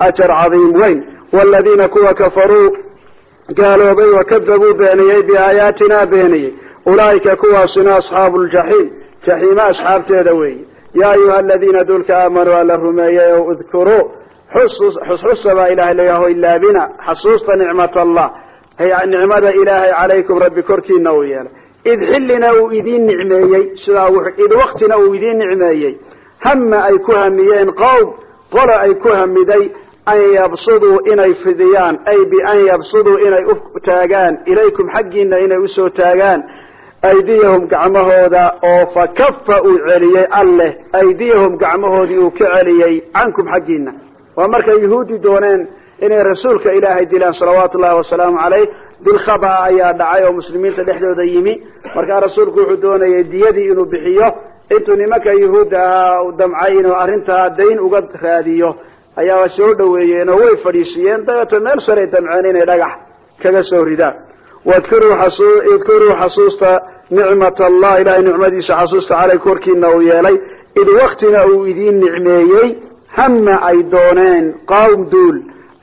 [SPEAKER 2] ajar cadiim weyn. Waladiina kuwa kafaruu gaaloobay wakadabuu beeniyey biaayaatina beeniyey. Ulaa'ika kuwaasina asxaabu ljaxiim jaxiima asxaabteeda weeye yaa ayuha aladiina dulka aamanuu alla rumeeyey o udkuruu xusxusa baa ilahay leeyaho ilaabina xasuusta nicmat allah. Nicmada ilaahay calaykum rabbi korkiina uu yeelay. Id xillina uu idiin nicmeeyey sidaa id waktina uu idiin nicmeeyey hama ay ku hamiyeen qowm qola ay ku hamiday an yabsuduu inay fidiyaan ay bian yabsuduu inay u taagaan ilaykum xaggiina inay u soo taagaan. Aydiyahum gacmahooda oo fakafa uu celiyey alleh aydiyahum gacmahoodii uu ka celiyey cankum xaggiina waa markay yuhuudi dooneen inay rasuulka ilaahay dilaan salawaatu ullahi wasalaamu caleyh dil khaba ayaa dhacay oo muslimiinta dhexdooda yimi. Markaa rasuulku wuxuu doonayay diyadii inuu bixiyo intuu nimanka yuhuudda ahaa u damcay inuu arrintaa dayn uga raadiyo ayaa soo dhaweeyeen oo way fadhiisiiyeen dabeeta meel saray damceen inay dhagax kaga soo ridaan. Wadkuruu xasuusta nicmat allah ilahay nicmadiisa xasuusta caley korkiina uu yeelay. Id waktina uu idiin nicmeeyey hama ay dooneen qowm duul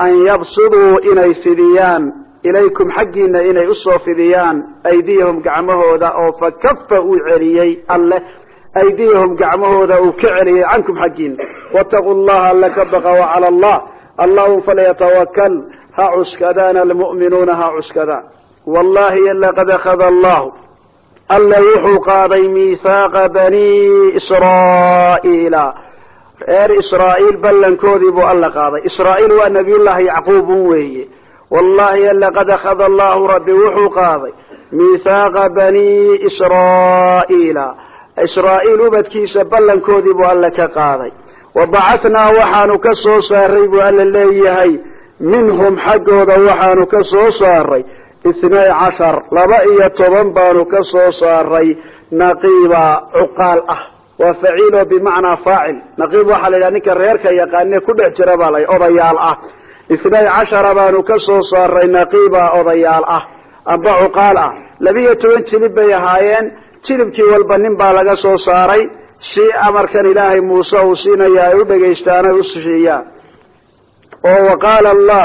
[SPEAKER 2] an yabsuduu inay fidiyaan. Ilaykum xaggiina inay u soo fidiyaan aydiyahum gacmahooda oo fakafa uu celiyey alleh aydiyahum gacmahooda uu ka celiyey cankum xaggiina wataquu llaha alla ka baqa wacala allah allahum falyatawakal ha cuskadaan almu'minuuna ha cuskadaan wallahi laqad akhada allahu alla wuxuu qaaday miihaaqa banii israa'iila reer israa'iil ballankoodii buu alla qaaday israa'iil waa nabiyullahi yacquubun weeye wallahi laqad akhada allahu rabbi wuxuu qaaday miihaaqa banii israa'iila israa'iil ubadkiisa ballankoodii buu alla ka qaaday. Wa bacathnaa waxaanu ka soo saaray buu alla leeyahay. Minhum xaggooda waxaanu ka soo saaray. Ithnay cashar laba iyo toban baanu ka soo saaray. Naqiiba cuqaal ah. Waa faciilo bimacnaa faacil. Naqiib waxaa la yidhaha ninka reerka yaqaane ku dhex jira baa la odayaal ah. Ithnay cashara baanu ka soo saaray naqiiba odayaal ah. Amba cuqaal ah. Labiyo toban jilib bay ahaayeen jilibkii walba nin baa laga soo saaray si amarkan ilaahay muuse uu siinaya ay u dhagaystaan ay u siiyaan oo wa qaala allah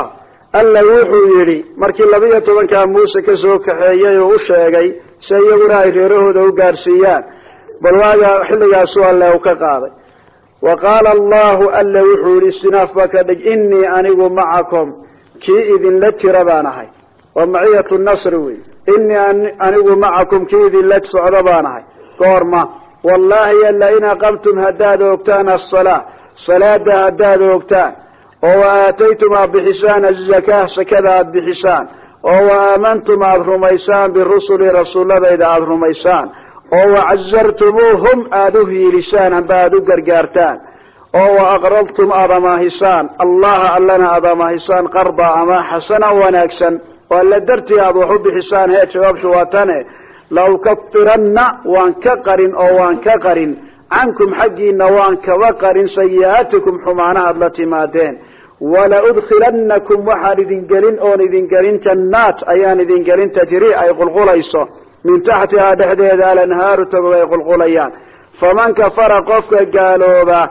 [SPEAKER 2] alla wuxuu yidhi markii labiyo tobankaa muuse ka soo kaxeeyey oo u sheegay si iyaguna ay reerahooda u gaadhsiiyaan bal waaga xilligaasu alle u ka qaaday. Wa qaala allahu alla wuxuu yidhi istinaaf ka dhig innii anigu macakum kii idinla jira baan ahay. Waa maciyatu nasri wey innii anigu macakum kii idinla socdo baan ahay. Goorma wallaahi alla in aqamtum haddaad oogtaan asalaa salaada haddaad oogtaan. Oo wa aataytum aad bixisaan azakaa sakada aad bixisaan. Oo wa aamantum aad rumaysaan birusuli rasuuladayda aada rumaysaan. Oo wacazartumuuhum aada u hiilisaan aada u gargaartaan. Oo wa aqradtum aada allaha allana aada amaahisaan qarda amaa xasana wanaagsan oo alla dartii aada wax u bixisaan hee jawaabtu waa tane la ukafiranna waan ka qarin oo waan ka qarin. Cankum xaggiina waan kaba qarin sayi'aatikum xumaanahaad la timaadeen. Wala udkilanakum waxaan idin gelin oon idin gelin jannaat ayaan idin gelin tajri ay qulqulayso. Min taxtihaa dhexdeeda alanhaaru tagog ay qulqulayaan. Faman kafara qofka gaalooba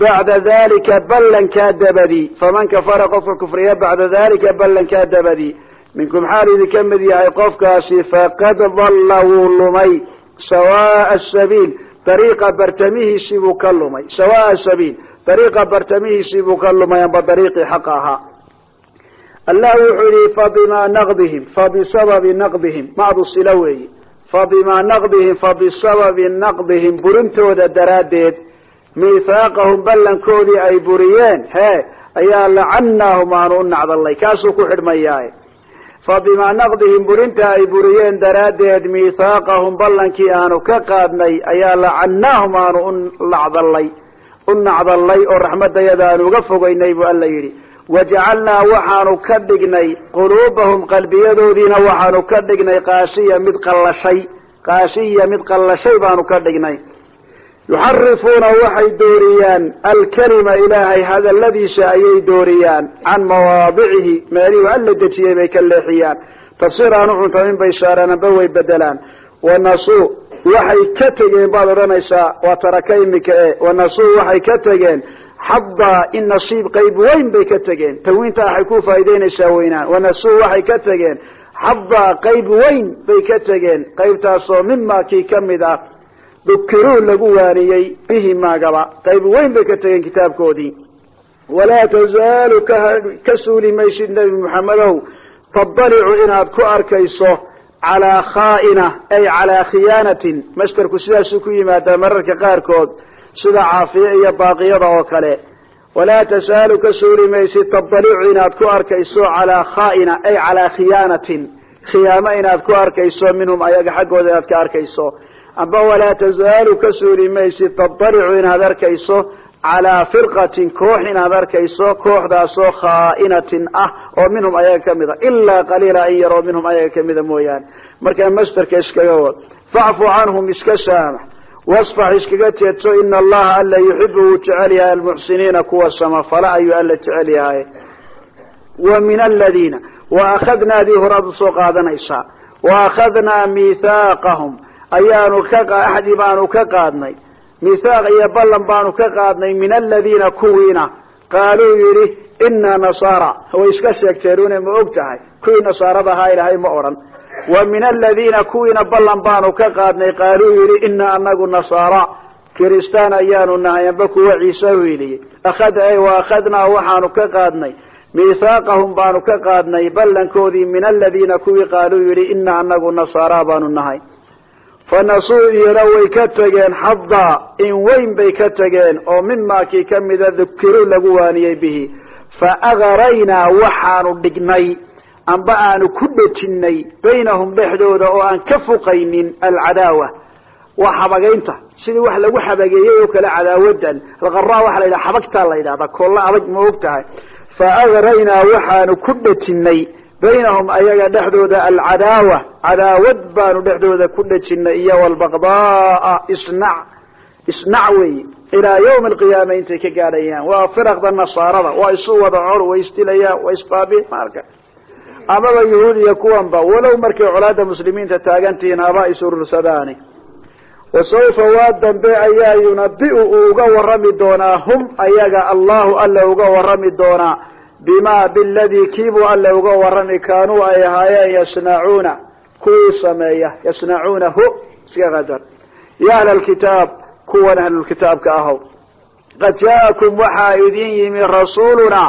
[SPEAKER 2] bacda dalika ballankaa dabadi. Faman kafara qofka kufriya bacda dalika ballankaa dabadi minkum xaal idinka mid yahay qofkaasi faqad dalla wuu lumay sawaaa sabiil dariiqa bartamihiisii buu ka lumay sawaaa sabiil dariiqa bartamihiisii buu ka lumay amba dariiqii xaqa ahaa. Allah wuxuu yihi fabimaa naqdihim fabisababi naqdihim macdu sila weeye fabimaa naqdihim fabisababi naqdihim burintooda daraaddeed miithaaqahum ballankoodii ay buriyeen hee ayaa lacanaahum aanu u nacdalnay kaasuu ku xidhmayaaye fabimaa naqdihim burinta ay buriyeen daraaddeed miithaaqahum ballankii aanu ka qaadnay ayaa lacanaahum aanu u nacdalnay u nacdalnay oo raxmaddayada aanu uga fogaynay buu alla yidhi wajacalnaa waxaanu ka dhignay quluubahum qalbiyadoodiina waxaanu ka dhignay qaashiya mid qallashay qaashiya mid qallashay baanu ka dhignay yuxarifuuna waxay dooriyaan alkalima ilaahay hadaladiisa ayay dooriyaan can mawaadicihi meelihuu alla dejiyey bay ka leexiyaan. Tafsiir aanu cuntamin bay shaaraan amba way bedelaan wanasuu waxay ka tegeen baad odhanaysaa waa taraka imika e wanasuu waxay ka tegeen xabaa in nasiib qayb weyn bay ka tegeen. Tanwiinta waxay ku faa'idaynaysaa weynaan wanasuu waxay ka tegeen xabaa qayb weyn bay ka tegeen. Qaybtaasoo mima kii ka mid ah dukiruu lagu waaniyey bihi maagaba. Qayb weyn bay ka tegeen kitaabkoodii. Walaa tazaalu ka suuli maysid nebi maxamedow tadalicu inaad ku arkayso calaa khaaina ay calaa khiyaanatin. Mastarku sidaasuu ku yimaadaa mararka qaarkood sida caafiye iyo baaqiyada oo kale. Walaa tasaalu ka suuli maysid tadalicu inaad ku arkayso calaa khaaina ay calaa khiyaanatin. Khiyaamo inaad ku arkayso minhum ayaga xaggooda inaad ka arkayso amba walaa tazaalu ka suuli maysid tadalicu inaad arkayso calaa firqatin koox inaad arkayso kooxdaasoo khaa'inatin ah oo minhum ayaga ka mida ilaa qaliila in yaroo minhum ayaga kamida mooyaane. Markaa masderka iskaga wad. Facfu canhum iska saamax wasfax iskaga jeedso ina allaha alla yuxibu wuu jecel yahay almuxsiniina kuwa samafala ayuu alla jecel yahay. Wa min aladiina wa akhadnaadii horaad u soo qaadanaysaa ayaanu ka axdi baanu ka qaadnay. Mithaaq iyo ballan baanu ka qaadnay min aladiina kuwiina. Qaaluu yidhi inaa nasaara. Way iska sheegteenune ma og tahay. Kuwii nasaarada ahaa ilahay ma odhan. Wa min aladiina kuwiina ballan baanu ka qaadnay. Qaaluu yidhi inaa anagu nasaara. Kiristaan ayaanu nahay kuwa ciise wiiliyey akhad wa akhadnaa waxaanu ka qaadnay. Mithaaqahum baanu ka qaadnay. Ballankoodii min aladiina kuwii qaaluu yidhi inaa anagu nasaara baanu nahay fanasuu iyana way ka tegeen xadaa in weyn bay ka tegeen oo mimaa kii ka mida dukiruu lagu waaniyey bihi. Fa agaraynaa waxaanu dhignay amba aanu ku dhejinay baynahum dhexdooda oo aan ka fuqaynin alcadaawa waa xabagaynta. Sidii wax lagu xabageeyey oo kale cadaawadan alqaraa waxaa la yidhaha xabagtaa la yidhahda koolla adag ma og tahay fa waxaanu ku baynahum ayaga dhexdooda alcadaawa cadaawad baanu dhexdooda ku dhejinay iyo walbaqdaa isnac isnac weyi ilaa yawmi alqiyaama intay ka gaadhayaan. Waa firaqda nasaarada waa isu wada col way isdilayaan waa isbaabi marka amaba yahuud iyo kuwanba walow markay colaada muslimiinta taagantihiin haba isurursadaani wasawfa waa dambe ayaa yunabiu uu uga warami doonaa hum ayaga allahu alla uga warami doonaa bima biladii kiibuu alle uga warami kaanuu ay ahaayeen yasnacuuna kuwii sameeya. Yasnacuunahu iska qadar. Ya ahla lkitaab kuwan ahlulkitaabka ahow. Qad jaakum waxaa idin yimi rasuuluna.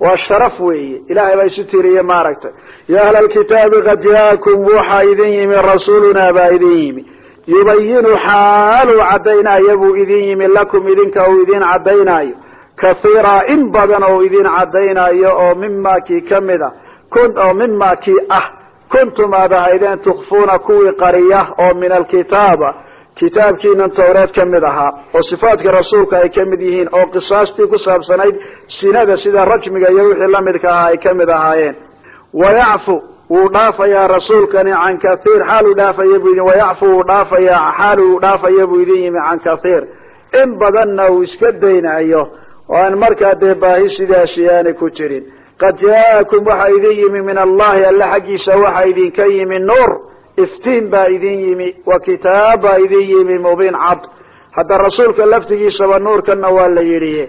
[SPEAKER 2] Waa sharaf weeye. Ilahay baa isu tiriye maaragtay. Ya ahla lkitaabi qad jaakum waxaa idin yimi rasuulunaa baa idin yimi. Yubayinu xaaluu caddaynaya buu idin yimi. Lakum idinka uu idin caddaynayo kahiira in badan oo idin caddaynayo oo mima kii ka mid a oo mima kii ah kuntum aad ahaydeen tukfuuna kuwii qariya oo min alkitaaba kitaabkiinan towreed ka mid ahaa oo sifaadka rasuulka ay ka mid yihiin oo qisaastii ku saabsanayd sinada sida rajmiga iyo wixii lamidka ahaa ay ka mid ahaayeen. Wayacfu wuu dhaafayaa rasuulkani can kaiir xaaluu dhaafaya bu wayacfu wuu dhaafayaa xaaluu dhaafaya buu idin yimi can kaiir in badanna uu iska daynayo oo aan markaa dee baahi sidaasi aanay ku jirin qad jaakum waxaa idin yimi min allahi alle xaggiisa waxaa idinka yimi nuur iftiin baa idin yimi wa kitaab baa idin yimi mubiin cad hadda rasuulka laftigiisaba nuurkana waa la yidhi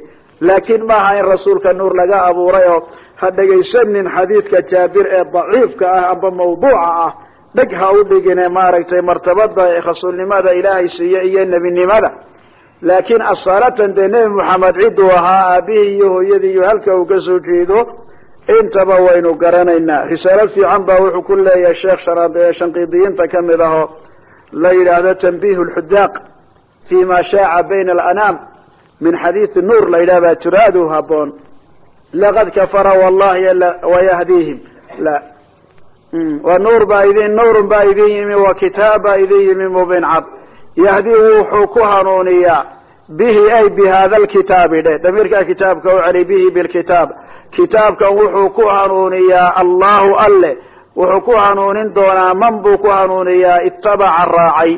[SPEAKER 2] laakiin maaha in rasuulka nuur laga abuuray oo ha dhegaysanin xadiidka jaabir ee daciifka ah amba mawduuca ah dheg ha u dhigine maaragtay martabada rasuulnimada ilaahay siiye iyo nebinimada laakiin asaalatan dee nebi moxamed cidduu ahaa aabihii iyo hooyadii iyo halka uu ka soo jeedo intaba waynu garanaynaa. Risaalad fiican baa wuxuu ku leeyahay sheekh shanqiidiyiinta ka mid ahoo la yidhaahdo tanbiih lxudaaq fi ma shaaca bayna alanaam. Min xadiidi nuur la yidhah baa jiro aad u haboon laqad kafara wallahi wayahdiihim la wa nuur baa idin nuurun baa idin yimi wa kitaab baa idin yimi mubiin cad yahdi wuxuu ku hanuuniyaa bihi ay bi hada lkitaabi dhe. Damiirkaa kitaabka u celi bihi bilkitaab. Kitaabkan wuxuu ku hanuuniyaa allahu alle. Wuxuu ku hanuunin doonaa man buu ku hanuuniyaa itabaca raacay.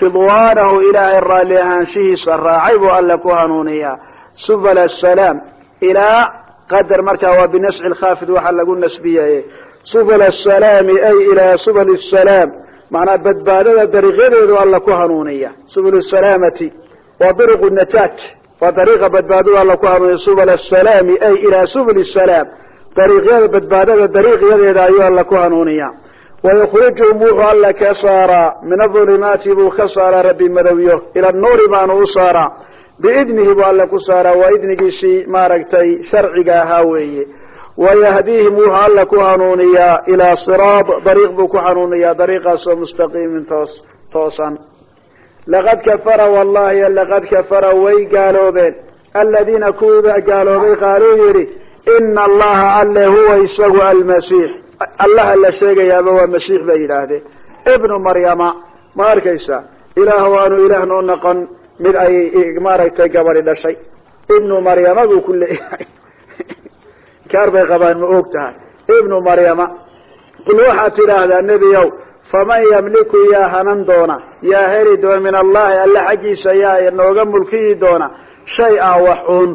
[SPEAKER 2] Ridwaanahu ilaahay raalli ahaanshihiisa raacay buu alle ku hanuuniyaa subul asalaam ilaa qadar markaa waa binasci lkhaafid waxaa lagu nasbiyaye. Subul asalaami ay ilaa subul salaam macnaa badbaadada dariiqyadeedu alla ku hanuuniya. Subul salaamati waa dariiqu najaaj waa dariiqa badbaadadu alla ku hanuuniya. Subul asalaami ay ilaa subul salaam dariiqyada badbaadada dariiqyadeeda ayuu alla ku hanuuniya. Wayukhrijuhum wuxuu alla ka saaraa. Min aulumaati buu ka saaraa rabbi madowyo. Ila nuuri baanu u saaraa. Biidnihi buu alla ku saaraa. Waa idnigiisii maaragtay sharciga ahaa weeye wayahdiihim wuxuu alla ku hanuuniyaa ilaa siraad dariiq buu ku hanuuniyaa dariiqaasoo mustaqiimin toos toosan laqad kafara wallahi laqad kafara way gaaloobeen aladiina kuwiibaa gaaloobay qaaluu yidhi ina allaha alle huwa isagu almasiix allaha la sheegayaaba waa masiix bay yidhaahdeen ibnu maryama ma arkaysa ilaah waanu ilaah noo noqon mid ay maaragtay gabadi dhashay ibnu maryama buu ku leeyahay kaar bay qabaan ma og tahay. Ibnu maryama qul waxaad tidhaahdaa nebiyow faman yamliku yaa hanan doona? Yaa heli doona min allahi alle xaggiisa yaa nooga mulkiyi doona? Shay ah wax un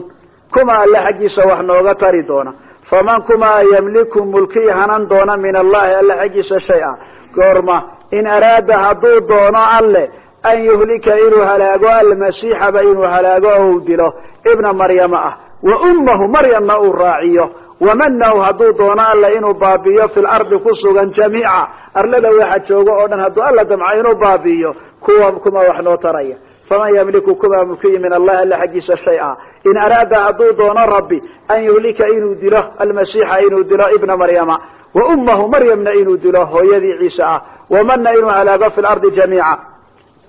[SPEAKER 2] kuma alle xaggiisa wax nooga tari doona. Faman kumaa yamliku mulkii hanan doona min allahi alle xaggiisa shay ah goorma in araada hadduu doono alle an yuhlika inuu halaago almasiixaba inuu halaago ou dilo. Ibna maryama ah wa ummahu maryamna uu raaciyo wamanahu hadduu doono alle inuu baabi'iyo fi lardi ku sugan jamiica arlada waxa jooga oo dhan hadduu alla damca inuu baabi'iyo kuwa kuma wax noo taraya faman ymliku kuma mulkiyi min allahi alla xaggiisa shay a in araada hadduu doono rabbi an yuhlika inuu dilo almasiixa inuu dilo ibna maryama wa ummahu maryamna inuu dilo hooyadii ciise ah wamana inuu halaago fi lardi jamiica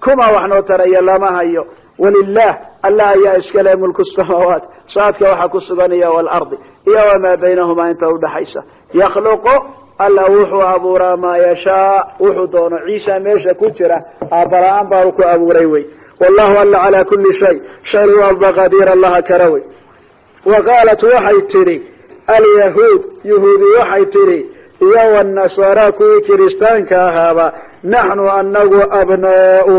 [SPEAKER 2] kuma wax noo taraya lama hayo walilah alla ayaa iskale mulku samaawaat saadka waxaa ku sugan iyo walardi iyo wamaa baynahumaa inta udhaxaysa yakhluqu alla wuxuu abuuraa maa yashaa wuxuu doono ciisa meesha ku jira aabala-aan baa ku abuuray wey wallahu alla calaa kuli shay shay walba qadiir allaha kara wey wa qaalat waxay tidhi alyahuud yahuudi waxay tidhi iyo wanasaara kuwii kiristaanka ahaaba naxnu anagu abnaau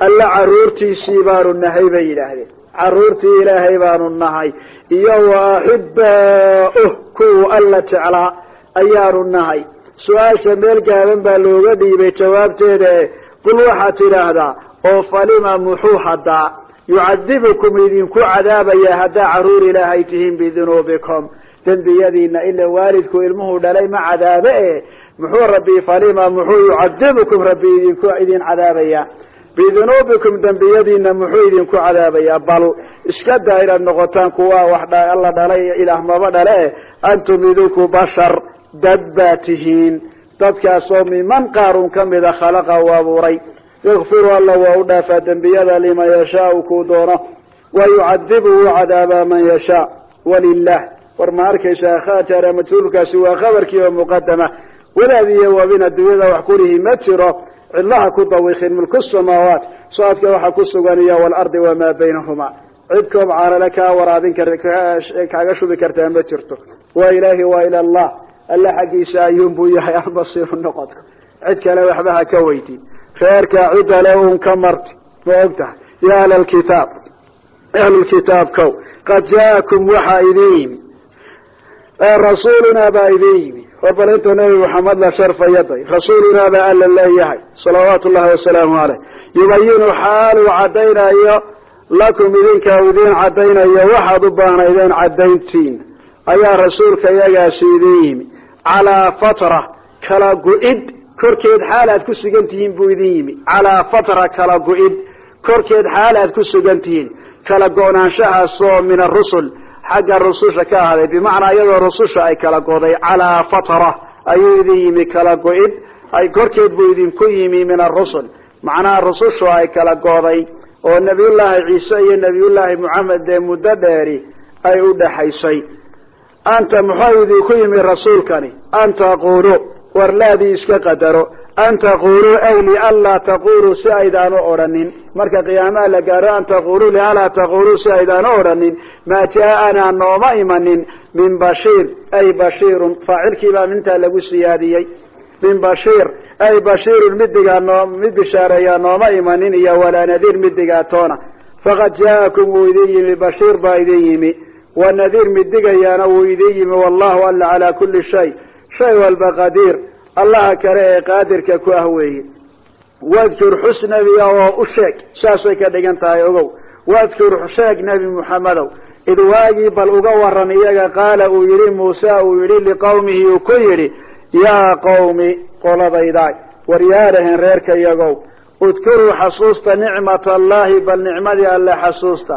[SPEAKER 2] alla caruurtiisii baanu nahay bay yidhaahdeen caruurtii ilaahay baanu nahay iyo wa axibbaauh kuwu alla jeclaa ayaanu nahay. Su'aasha meel gaaban baa looga dhiibay jawaabteeda qul waxaad tidhaahdaa oo falima muxuu haddaa? Yucadibukum idinku cadaabaya haddaa carruur ilaahay tihiin bidunuubikum. Dembiyadiina ila waalidku ilmuhu dhalay ma cadaabe e? Muxuu rabbi falima muxuu yucadibukum rabbi idinku idin cadaabaya. Bidunuubikum dembiyadiina muxuu idinku cadaabaya bal iska daa inaad noqotaan kuwa wax alla dhalay ilaah maba dhale antum idinku bashar dad baa tihiin. Dadkaasoo miman qaarun kamida khalaqa u abuuray. Yakfiru alla waa u dhaafaa dembiyada liman yashaau kuu doono. Wa yucadibu wuu cadaabaa man yashaa. Walilah war ma arkaysaa khatara majhuulkaasi waa khabarkii oo muqadama walaad iyo wabin adduunyada wax kulihi ma jiro. Cidlaha ku dawiqin mulku samaawaat. So-adka waxaa ku sugan iyo walardi wamaa baynahuma cid koob caanale kaa waraabin kaaga shubi kartaa ma jirto waa ilaahi waa ila allah alla xaggiisa ayuunbuu yahay albasiiru noqodka cid kale waxba ha ka weydin reerkaa cidda le uun ka marti ma og tahay ya ahla lkitaab ahlulkitaabkow qad jaakum waxaa idin yimi rasuulunaa baa idin yimi war bal inta nebi maxamed la sharfayaday rasuulunaa baa alla leeyahay salawaatu ullahi wasalaamu caleyh yubayinu xaaluu caddaynayo lakum idinka idin caddaynayo waxaad u baahnaydeen caddayntiin. Ayaa rasuulka iyagaasi idin yimi. Calaa fatra kala gu-id. Korkeed xaal aad ku sugan tihiin buu idin yimi. Calaa fatra kala gu-id. Korkeed xaal aad ku sugan tihiin kala go-naanshahaasoo min arusul xagga rususha ka ahaaday bimacnaa iyadoo rususha ay kala goday calaa fatra ayuu idin yimi kala go-id ay korkeed buu idinku yimi min arusul macnaha rusushu ay kala goday oo nebiyullaahi ciise iyo nebiyullaahi moxamed dee muddo dheeri ay u dhaxaysay. Anta muxuu idinku yimi rasuulkani an taqulu war laadii iska qadaro. An taquluu ay lianlaa taquluu si aydaanu odhanin. Marka qiyaamaha la gaaro an taquluu lianlaa taquluu si aydaanu odhanin. Maa jaaanaa nooma imanin. Min bashiir ay bashiirun faacilkii baa mintaa lagu siyaadiyey. Min bashiir ay bashiirun midigaa noo mid bishaareeyaa nooma imanin iyo walaa nadiir midigaa toona faqad jaakum wuu idin yimi bashiir baa idin yimi wa nadiir midigayaana wuu idin yimi wallahu alla calaa kulli shay shay walba qadiir allaha kale ee qaadirka ku ah weeye wadkur xus nebiga oo u sheeg saasay ka dhigan tahay ogow wadkur sheeg nebi muxamedow id waagii bal uga waran iyaga qaala uu yidhi muuse uu yidhi liqawmihi uu ku yidhi yaa qawmi qoladaydaay waryaadhahen reerka iyagow udkuruu xasuusta nicmata allahi bal nicmadii alle xasuusta.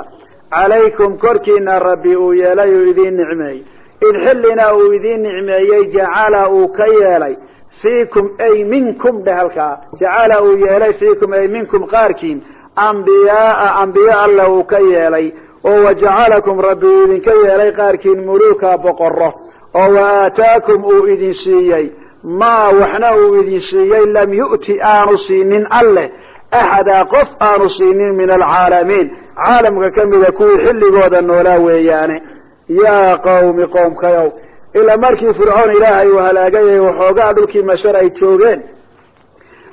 [SPEAKER 2] Calaykum korkiina rabbi uu yeelay uu idiin nicmeeyey. Id xillina uu idiin nicmeeyey jacala uu ka yeelay. Fiikum ay minkum dhe halkaa jacala uu yeelay fiikum ay minkum qaarkiin. Ambiyaaa ambiye alla uu ka yeelay. Oo wajacalakum rabbi uu idinka yeelay qaarkiin muluuka boqoro oo wa aataakum uu idin siiyey. Maa waxna uu idin siiyey lam yu'ti aanu siinin alleh axadaa qof aanu siinin min alcaalamiin. Caalamka ka mida kuwii xilligooda noolaa weeyaane. Yaa qawmi qoomkayow ilaa markii fircoon ilaahay uu halaagayay waxoogaa dhulkii mashar ay joogeen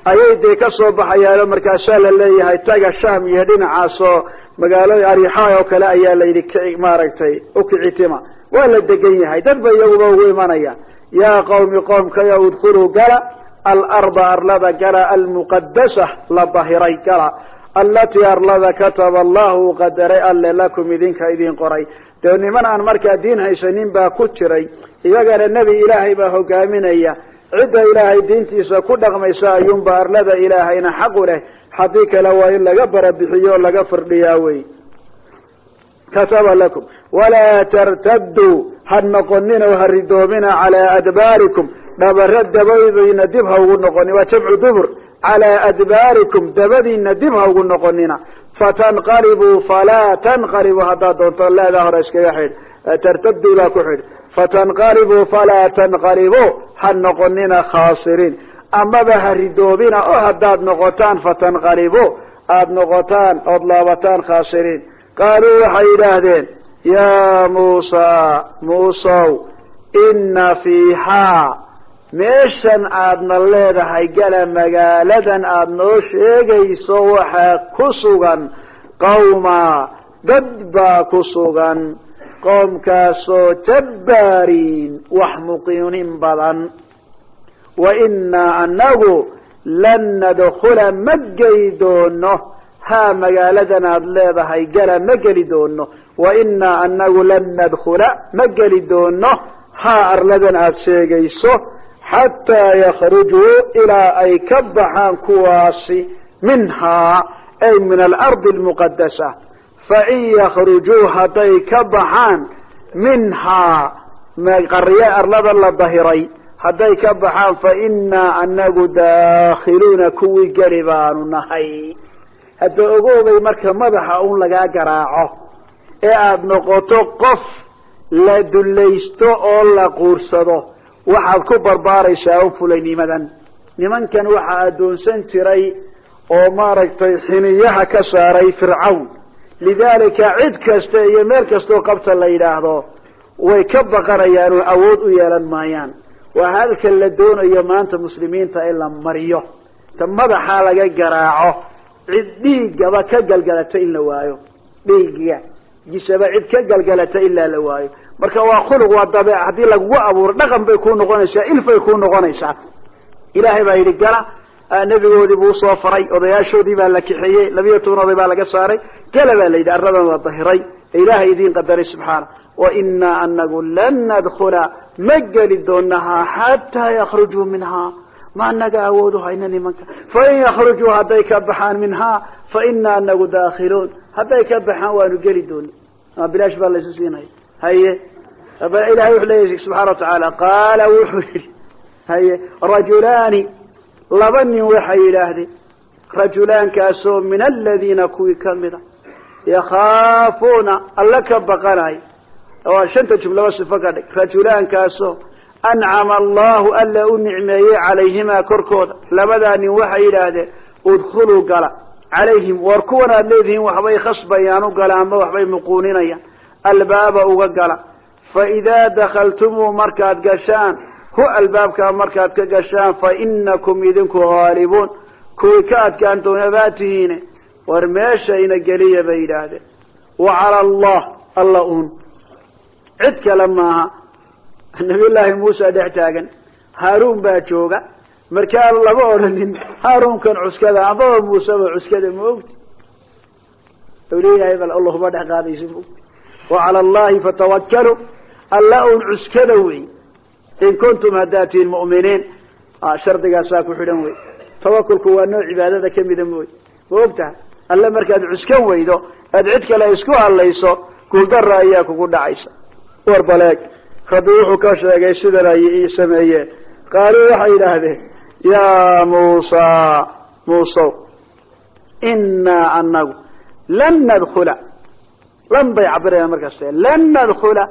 [SPEAKER 2] ayay dee ka soo baxayaano markaasaa la leeyahay taga sham iyo dhinacaasoo magaalada arixaay oo kale ayaa la yidhi maaragtay ukicitima waa la degan yahay. Dad ba iyaguba ugu imanaya yaa qawmi qoomkayo udkhuluu gala alarda arlada gala almuqadasa la dahiray gala allatii arlada kataba allahu qadaray alle lakum idinka idin qoray. Dee niman aan markaa diin haysanin baa ku jiray. Iyagana nebi ilaahay baa hogaaminaya. Cidda ilaahay diintiisa ku dhaqmaysa ayuunba arlada ilaahayna xaqu leh haddii kale waa in laga barabixiyo laga firdhiyaa wey kataba lakum walaa tartaduu ha noqonin oo ha ridoomina calaa adbaarikum. Dhabaro dabadiina dib ha ugu noqonin waa jamcu dubur calaa adbaarikum dabadiina dib ha ugu noqonina. Fatanqalibuu falaa tanqalibuu haddaad doonto leedaa hore iskaga xidh. Tartaduu baa ku xidh. Fatanqalibuu falaa tanqalibuu ha noqonina khaasiriin amaba ha ridoobina oo haddaad noqotaan fatanqalibuu aada noqotaan ood laabataan khaasiriin. Qaaluu waxay yidhaahdeen yaa muusa muusow inna fiihaa meeshan aadna leedahay gala magaaladan aada noo sheegayso waxaa ku sugan qawmaa dad baa ku sugan qoomkaasoo jabbaariin wax muqiinin badan wa innaa anagu lan nadkula ma geli doono haa magaaladan aada leedahay gala ma geli doono wa innaa anagu lan nadkula ma geli doono haa arladan aada sheegayso xataa yakhrujuu ilaa ay ka baxaan kuwaasi minhaa ay min alardi almuqadasa fain yakhrujuu hadday ka baxaan minhaa qarye arlada la dahiray hadday ka baxaan fa inaa anagu daakhiluuna kuwii geli baanu nahay. Hadda ogoobay marka madaxa un lagaa garaaco ee aada noqoto qof la dullaysto oo la quursado waxaad ku barbaaraysaa un fulaynimadan nimankan waxaa addoonsan jiray oo maaragtay xiniyaha ka saaray fircawn. Lidaalika cid kasta iyo meel kastoo qabta la yidhaahdo way ka baqanayaan oo awood u yeelan maayaan waa halka la doonayo maanta muslimiinta in la mariyo. Ta madaxa laga garaaco. Cid dhiigaba ka galgalata in la waayo. Dhiigga. Gisaba cid ka galgalata ilaa la waayo. Marka waa khuluq waa dabeec haddii lagugu abuuro dhaqan bay kuu noqonaysaa ilfay kuu noqonaysaa. Ilaahay baa yidhi gala. Nebigoodii buu u soo faray. Odayaashoodii baa la kaxeeyey. Labiyo toban oday baa laga saaray. Gala baa la yidhi arladan la dahiray. Ilaahay qadaray subxaana. Wa anagu lan nadkula ma geli doonahaa xataa yakhrujuu minhaa. Ma anaga awoodu hayna nimanka. Fain yakhrujuu hadday ka baxaan minhaa fa inaa anagu daakhiluun. Hadday ka baxaan waanu geli doona bilaash baa laysu siinaya haye? Ilahay wuxuu leeyahy subxana wa tacaala qaala wuxuu yihi haye rajulaani laba nin waxay yidhaahdeen rajulaankaasoo min aladiina kuwii kamida yakhaafuuna alla ka waa shanta jublaba sifo ka dhig. Rajulaankaasoo ancama allahu alla u nicmeeyey calayhimaa korkooda. Labadaa nin waxay yidhaahdeen udkhuluu gala calayhim. War kuwan aad leedihiin waxbay khasbayaan u gala ama waxbay muquuninayaan. Albaaba uga gala. Fa idaa dakhaltumuu markaad gashaan hu albaabkaa markaad ka gashaan fa inakum idinku haalibuun kuwii ka adkaan tihiine. War meeshayna geliya bay yidhaahdeen. Wa cala allah cid kale maaha. Nabiy llaahi dhex taagan. Haaruun baa jooga. Markaa lama odhanin haaruunkan cuskada ambaba muuseba cuskada ma ogti? U leeyahay bal allahuma dhex qaadaysa ma ogti? Wa cala allahi fatawakkaluu alla un cuskada wey. In kuntum haddaad tihiin mu'miniin. Shardigaasaa ku xidhan wey. Tawakulku waa nooc cibaadada kamida mooy ma og tahay alle markaad cuskan weydo aad cid kale isku hadlayso guuldara ayaa kugu dhacaysa war baleeg. Rabbi wuxuu ka sheegay sidan ay ii sameeyeen qaaluu waxay yidhaahdeen yaa muusa muusow innaa anagu lan nadkula lan bay cabirayaan markaas lan nadkula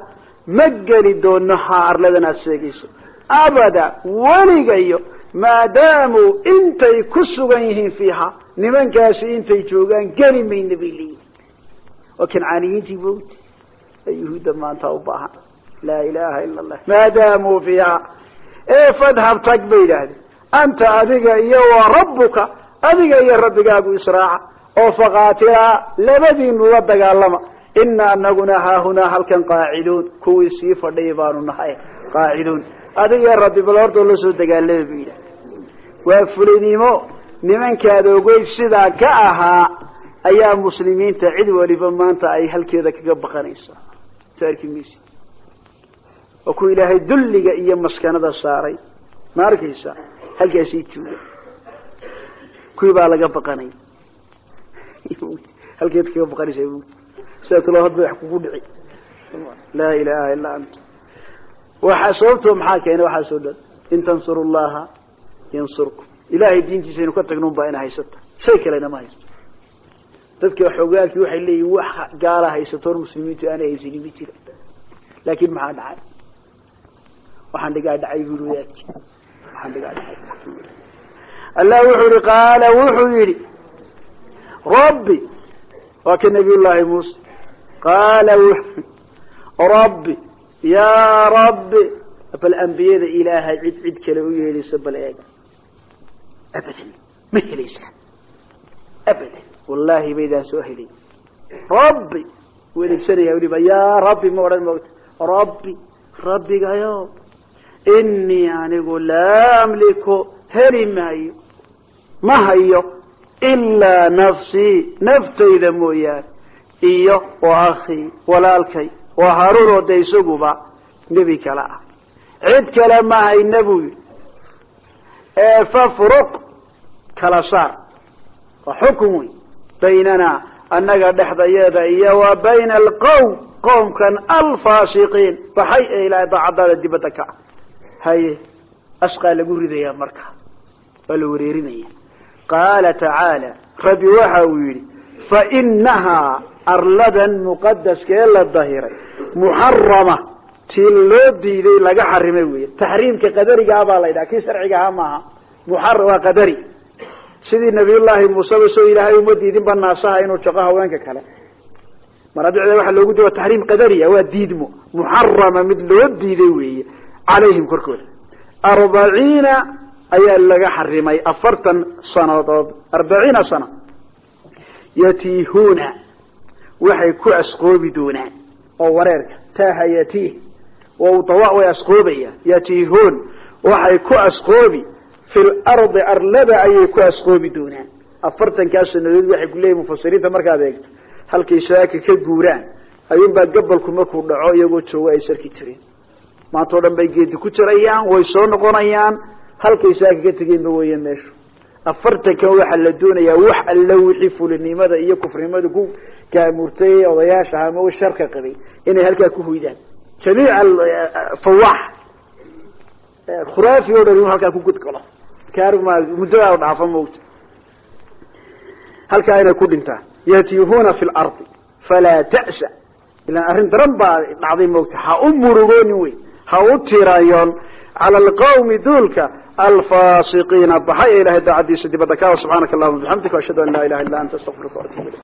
[SPEAKER 2] ma geli doono haa arladan aad sheegayso. Abada weligayo maadaamuu intay ku sugan yihiin fiiha nimankaasi intay joogaan geli mayna bay leeyihiin waa kancaaniyiintii mawti ee yuhuudda maanta u baahan. Laa ilaha ila allah maadaamuu fiiha. Ee fadhab tag bay yidhaahdeen. Anta adiga iyo wa rabbuka adiga iyo rabbigaagu israaca. Oo faqaatilaa labadiinu la dagaalama. Ina anaguna haahunaa halkan qaaciduun. Kuwii sii fadhiya baanu nahay qaaciduun. Adiga rabbi bal hortoo la soo dagaalama bu yidhah waa fulinimo. Nimankaada ogeyd sidaa ka ahaa ayaa muslimiinta cid waliba maanta ay halkeeda kaga baqanaysaa arki maysid kuwa ilaahay dulliga iyo maskanada saaray. Ma arkaysa? Halkaasii jooga. Kuwii baa laga baqanay? Halkeed kaga baqanaysa sida kaloo hadba wax kugu dhici. Laa ilaha illaa anta waxa sababto maxaa keenay? Waxaasoo dhan in tansuru llaha yansurkum. Ilahay diintiisa inu ka tagno un baa ina haysata shay kalena ma haysto dadka xoogaalkii waxay leeyihiin wax gaala haysato or muslimiintu aanay haysanin ma jira. Laakin maxaa dhacay? Waxaan dhigaa dhacay bui wadaadki waxaan dhigaa dhacay. Allah wuxuu yihi qaala wuxuu yidhi rabbi waa ka nabiy llaahi muuse qaala rabbi yaa rabbi bal ambiyada ilaahay cid cid kale u yeedhayso bal eega abadan ma helaysaa. Abadan wallahi baydaan soo helay rabbi u adeegsanaya weliba yaa rabbi ma odhan moogta rabbi rabbigayo inii anigu laa amliku heli maayo ma hayo ilaa nafsii naftayda mooyaane iyo wa akhii walaalkay waa haruun oo isaguba nebi kale ah. Cid kale ma hayna buu yidhi. Ee fafruq kala saar. Waa xukun wey baynanaa annaga dhexdayeeda iyo wa bayna alqowm qowmkan alfaasiqiin baxay ee ilaahay daacadaada dibadda ka. Ah haye asqaa lagu ridayaa marka. Waa la wareerinaya qaala tacaala rabbi waxa uu yidhi fainahaa arladan muqadaskee la dahiray muxarama tii loo diiday laga xarimay wey taxriimka qadariga ah baa la ydhaha kii sharciga ahaa maaha muxar waa qadari sidii nabiyullaahi muuseba soo ilaahay uma diidin ba naasaha inuu jaqo haweenka kale. Maraadicda waxaa loogu waa taxriim qadariya waa diidmo muxarama mid loo diiday weeye calayhim korkooda. Arbaciina ayaa laga xarimay afartan sanadood arbaciina sana yatiihuuna waxay ku asqoobi doonaan oo wareerka taaha yatiih wawdawa way asqoobayaan. Yatiihuun waxay ku asqoobi fi lardi arlada ayay ku asqoobi doonaan afartankaa sanadood waxay ku leeyihiin mufasiriinta markaad eegto halkay saaka ka guuraan ayuunbaa gabalku markuu dhaco iyagoo joogo ay sarki jireen maanta o dhan bay geedi ku jirayaan way soo noqonayaan halkay saaka ka tegeenba weeye meeshu afartankan waxaa la doonayaa wax alla wixii fulinimada iyo kufrinimada ku gaamurtay odayaasha ama sharka qabay inay halkaa ku hoydaan jamiic fawax khuraafi o dhan inuu halkaa ku gudgalo muddadaa dhaafa mawta halkaa inay ku dhintaan yatiihuuna fi lardi falaa ta'sa ilaan arrin daran baa dhacday mawta ha u murugoonin wey ha u tirayoon cala alqawmi duulka alfaasiqiina baxay ee ilahay daacadiisa dibadda ka subxaanaka allahuma bixamdika ashhadu an laa ilaha illa anta astaqfiruka waatubu ilayk